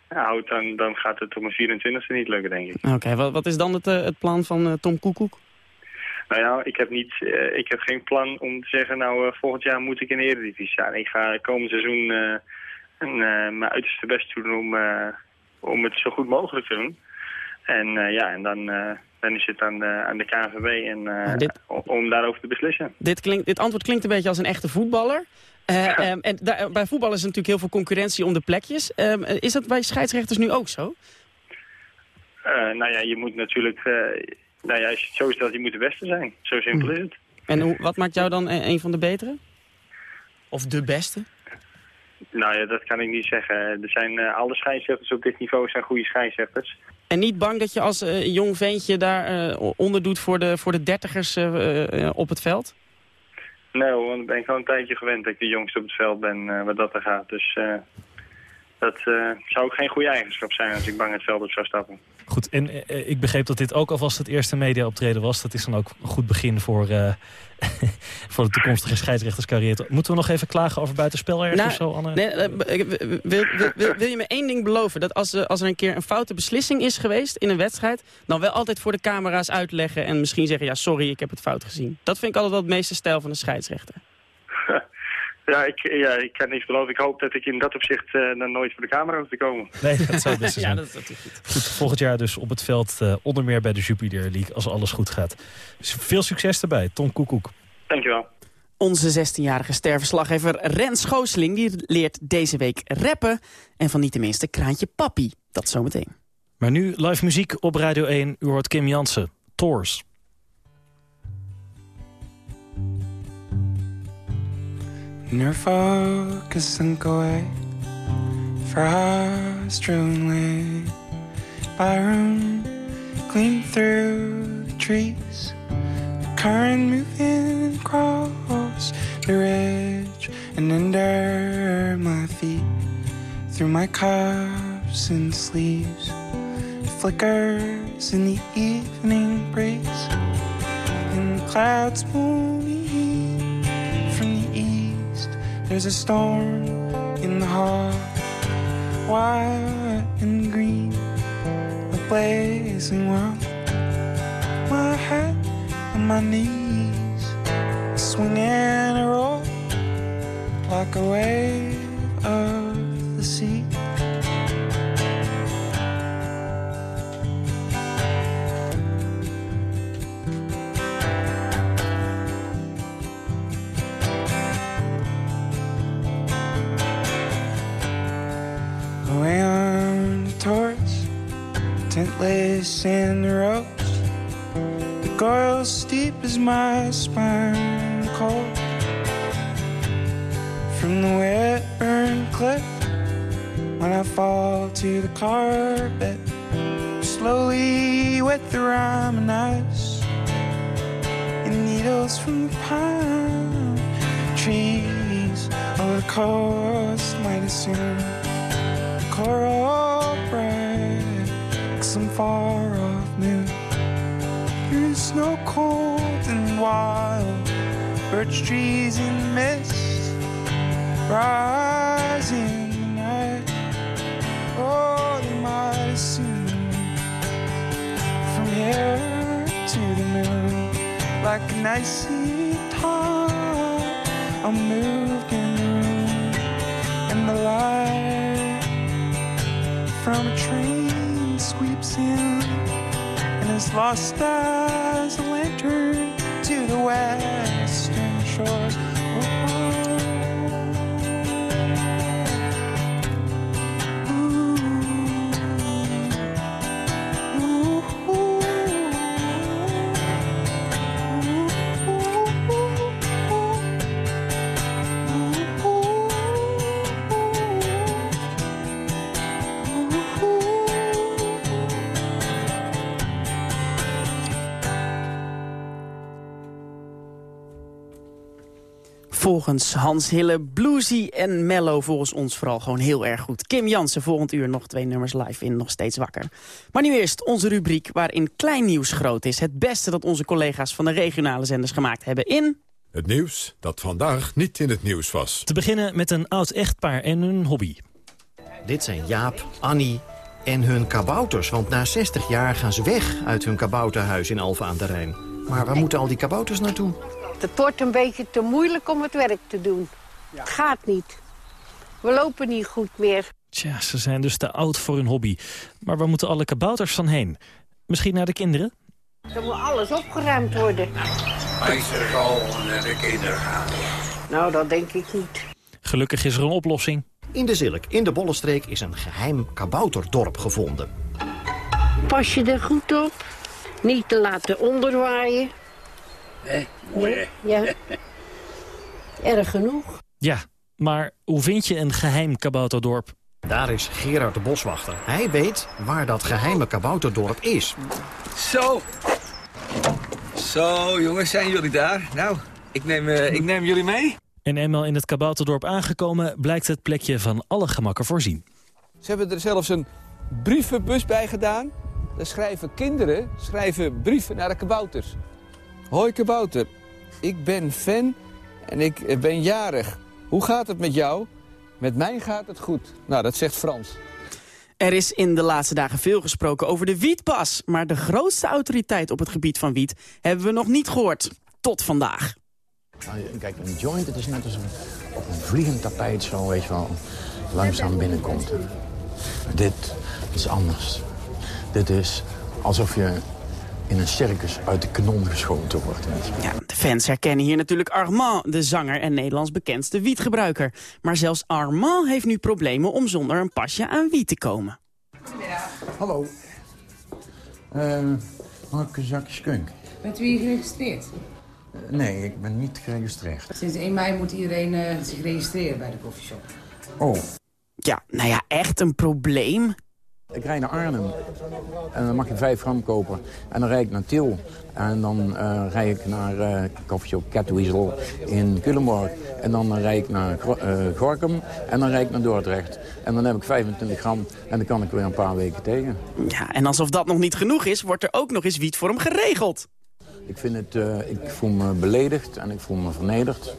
houdt, dan, dan gaat het op mijn 24e niet lukken, denk ik. Oké, wat, wat is dan het, eh, het plan van eh, Tom Koekoek? Nou ja, ik heb, niet, eh, ik heb geen plan om te zeggen, nou eh, volgend jaar moet ik in de Eredivisie staan. Ik ga komend seizoen eh, een, eh, mijn uiterste best doen om, eh, om het zo goed mogelijk te doen. En eh, ja, en dan, eh, dan is het aan de, aan de KNVB en, eh, dit- o- om daarover te beslissen. Dit, klinkt, dit antwoord klinkt een beetje als een echte voetballer. Eh, ehm, en daar, bij voetbal is er natuurlijk heel veel concurrentie om de plekjes. Ehm, is dat bij scheidsrechters nu ook zo? Eh, nou ja, je moet natuurlijk, eh, nou ja, als je het zo stelt, je moet de beste zijn. Zo simpel is het. En hoe, wat maakt jou dan een van de betere? Of de beste? Nou ja, dat kan ik niet zeggen. Er zijn, eh, alle scheidsrechters op dit niveau zijn goede scheidsrechters. En niet bang dat je als eh, jong ventje daar eh, onder doet voor de, voor de dertigers op het veld? Nee, hoor, want ik ben gewoon een tijdje gewend dat ik de jongste op het veld ben, eh, wat dat er gaat. Dus eh, dat eh, zou ook geen goede eigenschap zijn als ik bang het veld op zou stappen. Goed, en ik begreep dat dit ook alvast het eerste media-optreden was. Dat is dan ook een goed begin voor, eh, voor de toekomstige scheidsrechterscarrière. Moeten we nog even klagen over buitenspel ergens of zo, Anne? nee, eh, wil, wil, wil, je me één ding beloven? Dat als, er- als er een keer een foute beslissing is geweest in een wedstrijd... dan wel altijd voor de camera's uitleggen en misschien zeggen... ja, sorry, ik heb het fout gezien. Dat vind ik altijd wel het meeste stijl van een scheidsrechter. Ja ik, ja, ik kan niks beloven. Ik hoop dat ik in dat opzicht eh, dan nooit voor de camera hoef te komen. Nee, dat zou het beste Ja, zijn. dat is natuurlijk goed. Goed, volgend jaar dus op het veld, eh, onder meer bij de Jupiler League, als alles goed gaat. Dus veel succes erbij, Tom Koekoek. Dankjewel. Onze 16-jarige sterverslaggever Rens Schoosling die leert deze week rappen. En van niet de minste Kraantje Papi. Dat zometeen. Maar nu live muziek op Radio 1. U hoort Kim Jansen, Tours. Near focus go away Frustratingly. Room Gleam through the trees. The current moving across the ridge And under my feet. Through my cuffs and sleeves Flickers in the evening breeze. And the clouds moving. There's a storm in the heart, white and green, a blazing world. My head and my knees swing and roll like a wave of the sea. Tentless in the ropes. The goil steep as my spine cold. From the wet burned cliff, when I fall to the carpet, slowly wet the rime and ice. And needles from the pine trees over the coast might assume coral far off moon. Through snow cold and wild, birch trees in mist, rising the night. Oh, they might assume from here to the moon, like an icy tide. I'll move in the room, and the light from a train in and is lost as a lantern to the western shores. Volgens Hans Hille, bluesy en mellow. Volgens ons vooral gewoon heel erg goed. Kim Jansen, volgend uur nog twee nummers live in Nog Steeds Wakker. Maar nu eerst onze rubriek waarin klein nieuws groot is. Het beste dat onze collega's van de regionale zenders gemaakt hebben in... Het nieuws dat vandaag niet in het nieuws was. Te beginnen met een oud echtpaar en hun hobby. Dit zijn Jaap, Annie en hun kabouters. Want na 60 jaar gaan ze weg uit hun kabouterhuis in Alphen aan de Rijn. Maar waar moeten al die kabouters naartoe? Het wordt een beetje te moeilijk om het werk te doen. Het gaat niet. We lopen niet goed meer. Tja, ze zijn dus te oud voor hun hobby. Maar waar moeten alle kabouters van heen? Misschien naar de kinderen? Er moet alles opgeruimd worden. Meester gewoon naar de kinderen gaan. Nou, dat denk ik niet. Gelukkig is er een oplossing. In de Zilk, in de Bollestreek, is een geheim kabouterdorp gevonden. Pas je er goed op. Niet te laten onderwaaien. Hé? Ja. Erg genoeg. Ja, Maar hoe vind je een geheim kabouterdorp? Daar is Gerard de Boswachter. Hij weet waar dat geheime kabouterdorp is. Zo. Zo, jongens, zijn jullie daar? Nou, ik neem, eh, ik neem jullie mee. En eenmaal in het kabouterdorp aangekomen... blijkt het plekje van alle gemakken voorzien. Ze hebben er zelfs een brievenbus bij gedaan. Daar schrijven kinderen schrijven brieven naar de kabouters. Hoi kabouter, ik ben fan en ik eh, ben jarig. Hoe gaat het met jou? Met mij gaat het goed. Nou, dat zegt Frans. Er is in de laatste dagen veel gesproken over de wietpas. Maar de grootste autoriteit op het gebied van wiet hebben we nog niet gehoord. Tot vandaag. Nou, Kijk, een joint, het is net als een, op een vliegend tapijt zo, weet je wel, langzaam binnenkomt. Dit is anders. Dit is alsof je in een circus uit de kanon geschoten wordt. Ja, de fans herkennen hier natuurlijk Armand, de zanger en Nederlands bekendste wietgebruiker. Maar zelfs Armand heeft nu problemen om zonder een pasje aan wiet te komen. Hallo. Eh, mag ik een zakje skunk? Bent u hier geregistreerd? Eh, nee, ik ben niet geregistreerd. Sinds 1 mei moet iedereen eh, zich registreren bij de koffieshop. Oh, Ja, nou ja, echt een probleem? Ik rijd naar Arnhem. En dan mag je 5 gram kopen. En dan rijd ik naar Tiel. En dan eh rijd ik naar eh koffieshop Catweasel in Culemborg. En dan rijd ik naar eh, Gorkum. En dan rijd ik naar Dordrecht. En dan heb ik 25 gram. En dan kan ik weer een paar weken tegen. Ja, en alsof dat nog niet genoeg is, wordt er ook nog eens wiet voor hem geregeld. Ik, vind het, ik voel me beledigd en ik voel me vernederd.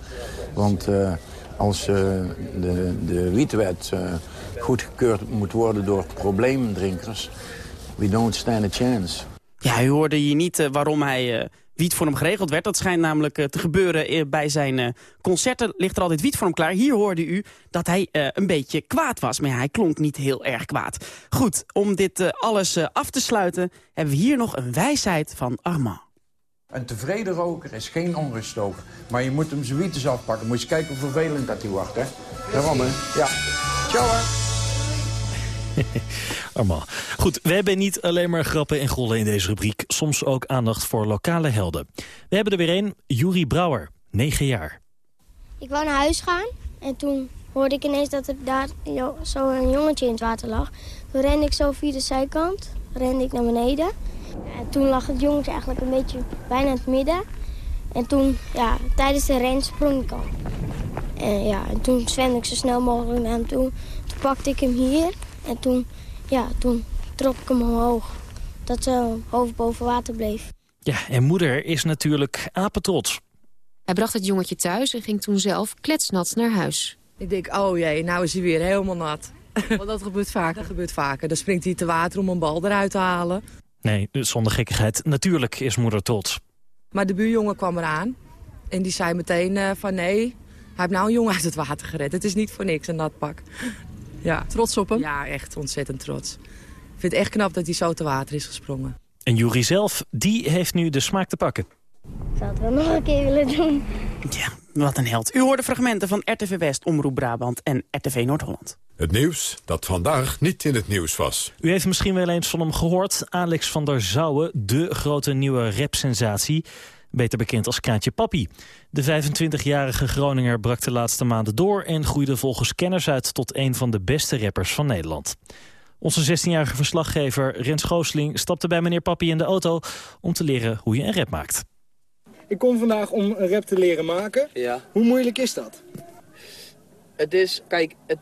Want als eh, de, de wietwet goedgekeurd moet worden door probleemdrinkers... we don't stand a chance. Ja, u hoorde hier niet eh, waarom hij eh, wiet voor hem geregeld werd. Dat schijnt namelijk eh, te gebeuren bij zijn eh, concerten. Ligt er altijd wiet voor hem klaar. Hier hoorde u dat hij eh, een beetje kwaad was. Maar ja, hij klonk niet heel erg kwaad. Goed, om dit eh, alles eh, af te sluiten... hebben we hier nog een wijsheid van Armand. Een tevreden roker is geen onruststoker. Maar je moet hem zoiets eens afpakken. Moet je kijken hoe vervelend dat hij wordt, hè? Daarom, hè? Ja. Ciao, hè? Goed, we hebben niet alleen maar grappen en gollen in deze rubriek. Soms ook aandacht voor lokale helden. We hebben er weer een, Juri Brouwer, 9 jaar. Ik wou naar huis gaan en toen hoorde ik ineens dat er daar jo- zo een jongetje in het water lag. Toen rende ik zo via de zijkant, rende ik naar beneden. En toen lag het jongetje eigenlijk een beetje bijna in het midden. En toen, ja, tijdens de ren sprong ik al. En ja, en toen zwemde ik zo snel mogelijk naar hem toe. Toen pakte ik hem hier en toen, ja, toen trok ik hem omhoog. Dat ze hoofd boven water bleef. Ja, en moeder is natuurlijk apetrots. Hij bracht het jongetje thuis en ging toen zelf kletsnat naar huis. Ik denk, oh jee, nou is hij weer helemaal nat. Want dat gebeurt vaker. Dat gebeurt vaker. Dan springt hij te water om een bal eruit te halen. Nee, dus zonder gekkigheid. Natuurlijk is moeder trots. Maar de buurjongen kwam eraan. En die zei meteen eh, van nee, hij heeft nou een jongen uit het water gered. Het is niet voor niks, een nat pak. Ja. Trots op hem? Ja, echt ontzettend trots. Ik vind het echt knap dat hij zo te water is gesprongen. En Juri zelf, die heeft nu de smaak te pakken. Ik zou het wel nog een keer willen doen. Wat een held. U hoorde fragmenten van RTV West, Omroep Brabant en RTV Noord-Holland. Het nieuws dat vandaag niet in het nieuws was. U heeft misschien wel eens van hem gehoord. Alex van der Zouwen, de grote nieuwe rapsensatie. Beter bekend als Kraantje Papi. De 25-jarige Groninger brak de laatste maanden door... en groeide volgens kenners uit tot een van de beste rappers van Nederland. Onze 16-jarige verslaggever Rens Goosling stapte bij meneer Papi in de auto... om te leren hoe je een rap maakt. Ik kom vandaag om een rap te leren maken. Ja. Hoe moeilijk is dat? Het is, kijk, het,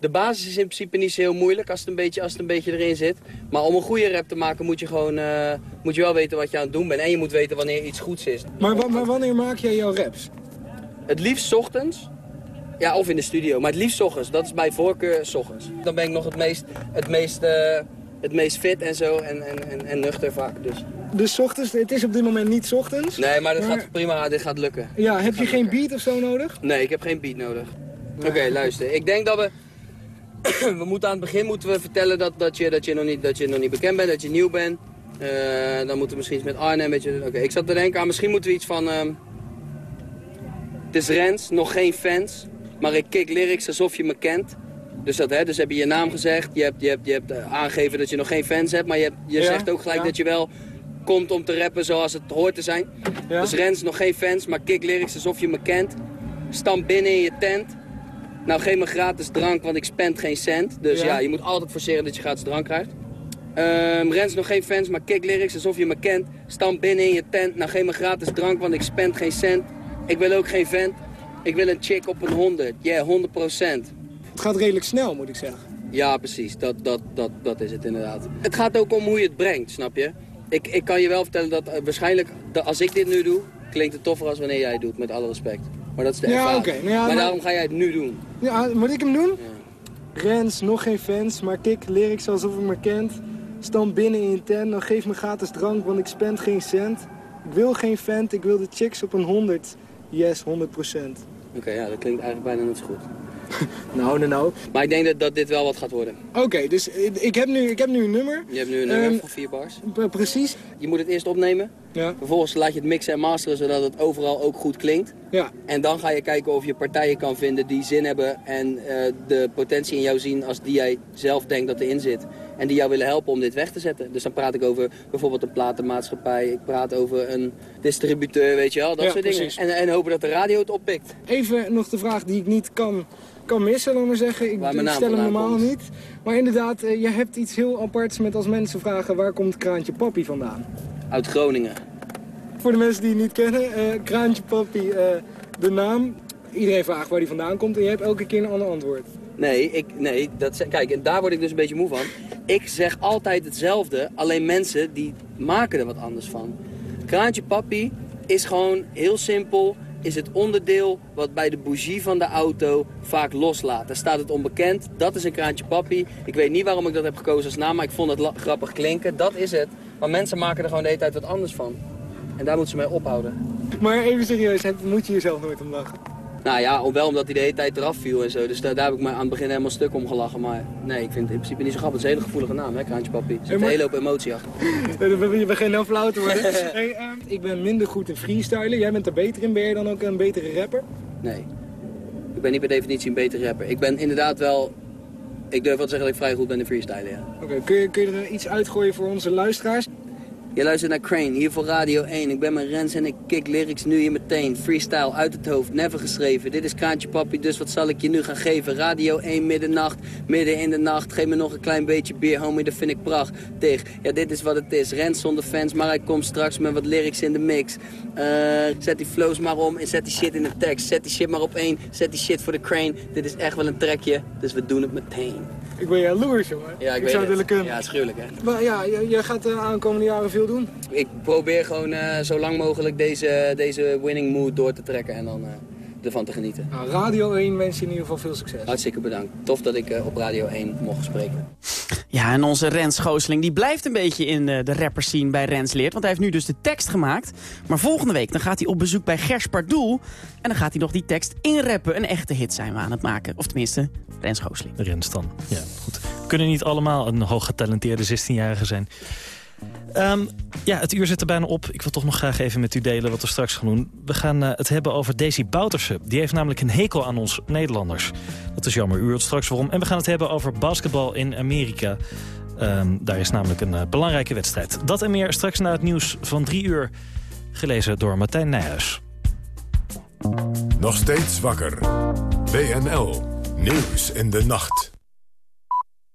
de basis is in principe niet zo heel moeilijk als het, een beetje, als het een beetje erin zit. Maar om een goede rap te maken moet je gewoon eh, moet je wel weten wat je aan het doen bent. En je moet weten wanneer iets goeds is. Maar, wa- maar wanneer maak jij jouw raps? Het liefst 's ochtends. Ja, of in de studio. Maar het liefst 's ochtends. Dat is bij voorkeur 's ochtends. Dan ben ik nog het meest, het meest, eh, het meest fit en zo. En, en, en, en nuchter vaak. Dus. Dus 's ochtends, het is op dit moment niet 's ochtends. Nee, maar dat Maar- gaat prima. Dit gaat lukken. Ja, Dit heb je geen lukken. beat of zo nodig? Nee, ik heb geen beat nodig. Oké, luister. Ik denk dat we... we moeten aan het begin moeten we vertellen dat, dat, je, dat, je nog niet, dat je nog niet bekend bent, dat je nieuw bent. Eh, dan moeten we misschien iets met Arnhem, weet je. Oké, ik zat te denken aan misschien moeten we iets van... ehm, het is Rens, nog geen fans, maar ik kick lyrics alsof je me kent. Dus, dat, hè, dus heb je je naam gezegd, je hebt, je hebt, je hebt eh, aangegeven dat je nog geen fans hebt, maar je, hebt, je Ja, zegt ook gelijk ja. dat je wel komt om te rappen zoals het hoort te zijn. Ja. Dus Rens, nog geen fans, maar kick lyrics alsof je me kent. Stamp binnen in je tent. Nou, geef me gratis drank, want ik spend geen cent. Dus Ja. ja, je moet altijd forceren dat je gratis drank krijgt. Ehm Rens nog geen fans, maar kick lyrics alsof je me kent. Stam binnen in je tent, nou geef me gratis drank, want ik spend geen cent. Ik wil ook geen vent. Ik wil een chick op een 100, yeah, 100% Het gaat redelijk snel, moet ik zeggen. Ja, precies. Dat, dat, dat, dat is het inderdaad. Het gaat ook om hoe je het brengt, snap je? Ik, ik kan je wel vertellen dat eh, waarschijnlijk, als ik dit nu doe, klinkt het toffer als wanneer jij het doet, met alle respect. Maar dat is de Ja, ervaring. Nou ja, maar, maar- daarom ga jij het nu doen. Ja, moet ik hem doen? Rens, nog geen fans, maar kick lyrics alsof je me kent. Stam binnen in je tent, dan geef me gratis drank, want ik spend geen cent. Ik wil geen vent, ik wil de chicks op een 100. Yes, 100% Oké, ja, dat klinkt eigenlijk bijna net zo goed. Nou, nou, nou. Maar ik denk dat, dat dit wel wat gaat worden. Oké, dus ik heb, nu, ik heb nu een nummer. Je hebt nu een nummer Ehm, van vier bars. Precies. Je moet het eerst opnemen. Ja. Vervolgens laat je het mixen en masteren zodat het overal ook goed klinkt. Ja. En dan ga je kijken of je partijen kan vinden die zin hebben en eh, de potentie in jou zien als die jij zelf denkt dat erin zit. En die jou willen helpen om dit weg te zetten. Dus dan praat ik over bijvoorbeeld een platenmaatschappij. Ik praat over een distributeur, weet je wel. Dat Ja, soort dingen. En, en hopen dat de radio het oppikt. Even nog de vraag die ik niet kan, kan missen, laat maar zeggen. Ik, stel hem normaal komt. niet. Maar inderdaad, eh, je hebt iets heel aparts met als mensen vragen... waar komt Kraantje Papi vandaan? Uit Groningen. Voor de mensen die het niet kennen, eh, Kraantje Papi, eh, de naam. Iedereen vraagt waar die vandaan komt en je hebt elke keer een ander antwoord. Nee, ik, nee dat, kijk, en daar word ik dus een beetje moe van. Ik zeg altijd hetzelfde, alleen mensen die maken er wat anders van. Kraantje Papi is gewoon heel simpel, is het onderdeel wat bij de bougie van de auto vaak loslaat. Daar staat het onbekend, dat is een Kraantje Papi. Ik weet niet waarom ik dat heb gekozen als naam, maar ik vond het grappig klinken. Dat is het. Maar mensen maken er gewoon de hele tijd wat anders van. En daar moeten ze mee ophouden. Maar even serieus, moet je jezelf nooit om lachen? Nou ja, wel omdat hij de hele tijd eraf viel en zo. Dus daar, daar heb ik me aan het begin helemaal stuk om gelachen. Maar nee, ik vind het in principe niet zo grappig. Het is een hele gevoelige naam, hè, Kraantje Papi. Er zit een hele hoop emotie achter. We beginnen nou flauw te worden. hey, ehm, ik ben minder goed in freestylen. Jij bent er beter in. Ben je dan ook een betere rapper? Nee. Ik ben niet per definitie een betere rapper. Ik ben inderdaad wel... Ik durf wel te zeggen dat ik vrij goed ben in freestylen, ja. Oké, kun, je, kun je er iets uitgooien voor onze luisteraars? Je luistert naar Crane, hier voor Radio 1. Ik ben mijn Rens en ik kick lyrics nu hier meteen. Freestyle, uit het hoofd, never geschreven. Dit is Kraantje Papi, dus wat zal ik je nu gaan geven? Radio 1, middernacht, midden in de nacht. Geef me nog een klein beetje bier, homie, dat vind ik prachtig. Ja, dit is wat het is. Rens zonder fans, maar hij komt straks met wat lyrics in de mix. Eh, zet die flows maar om en zet die shit in de tekst. Zet die shit maar op één, zet die shit voor de Crane. Dit is echt wel een trekje, dus we doen het meteen. Ik ben jaloers, jongen. Ja, ik, ik weet zou het het. willen kunnen. Ja, het is gruwelijk, hè? Maar ja, jij gaat de aankomende jaren veel doen. Ik probeer gewoon eh, zo lang mogelijk deze, deze winning mood door te trekken en dan eh, ervan te genieten. Nou, Radio 1 wens je in ieder geval veel succes. Hartstikke bedankt. Tof dat ik eh, op Radio 1 mocht spreken. Ja, en onze Rens Gooseling die blijft een beetje in eh, de rapper scene bij Rens Leert. Want hij heeft nu dus de tekst gemaakt. Maar volgende week dan gaat hij op bezoek bij Gers Pardoel. En dan gaat hij nog die tekst inrappen. Een echte hit zijn we aan het maken. Of tenminste, Rens Gooseling. Rens dan. Ja, goed. Kunnen niet allemaal een hooggetalenteerde 16-jarige zijn. Ehm, ja, het uur zit er bijna op. Ik wil toch nog graag even met u delen wat we straks gaan doen. We gaan eh, het hebben over Daisy Bouterse. Die heeft namelijk een hekel aan ons Nederlanders. Dat is jammer, u hoort straks waarom. En we gaan het hebben over basketbal in Amerika. Ehm, daar is namelijk een eh, belangrijke wedstrijd. Dat en meer straks na het nieuws van drie uur. Gelezen door Martijn Nijhuis. Nog steeds wakker. WNL. Nieuws in de nacht.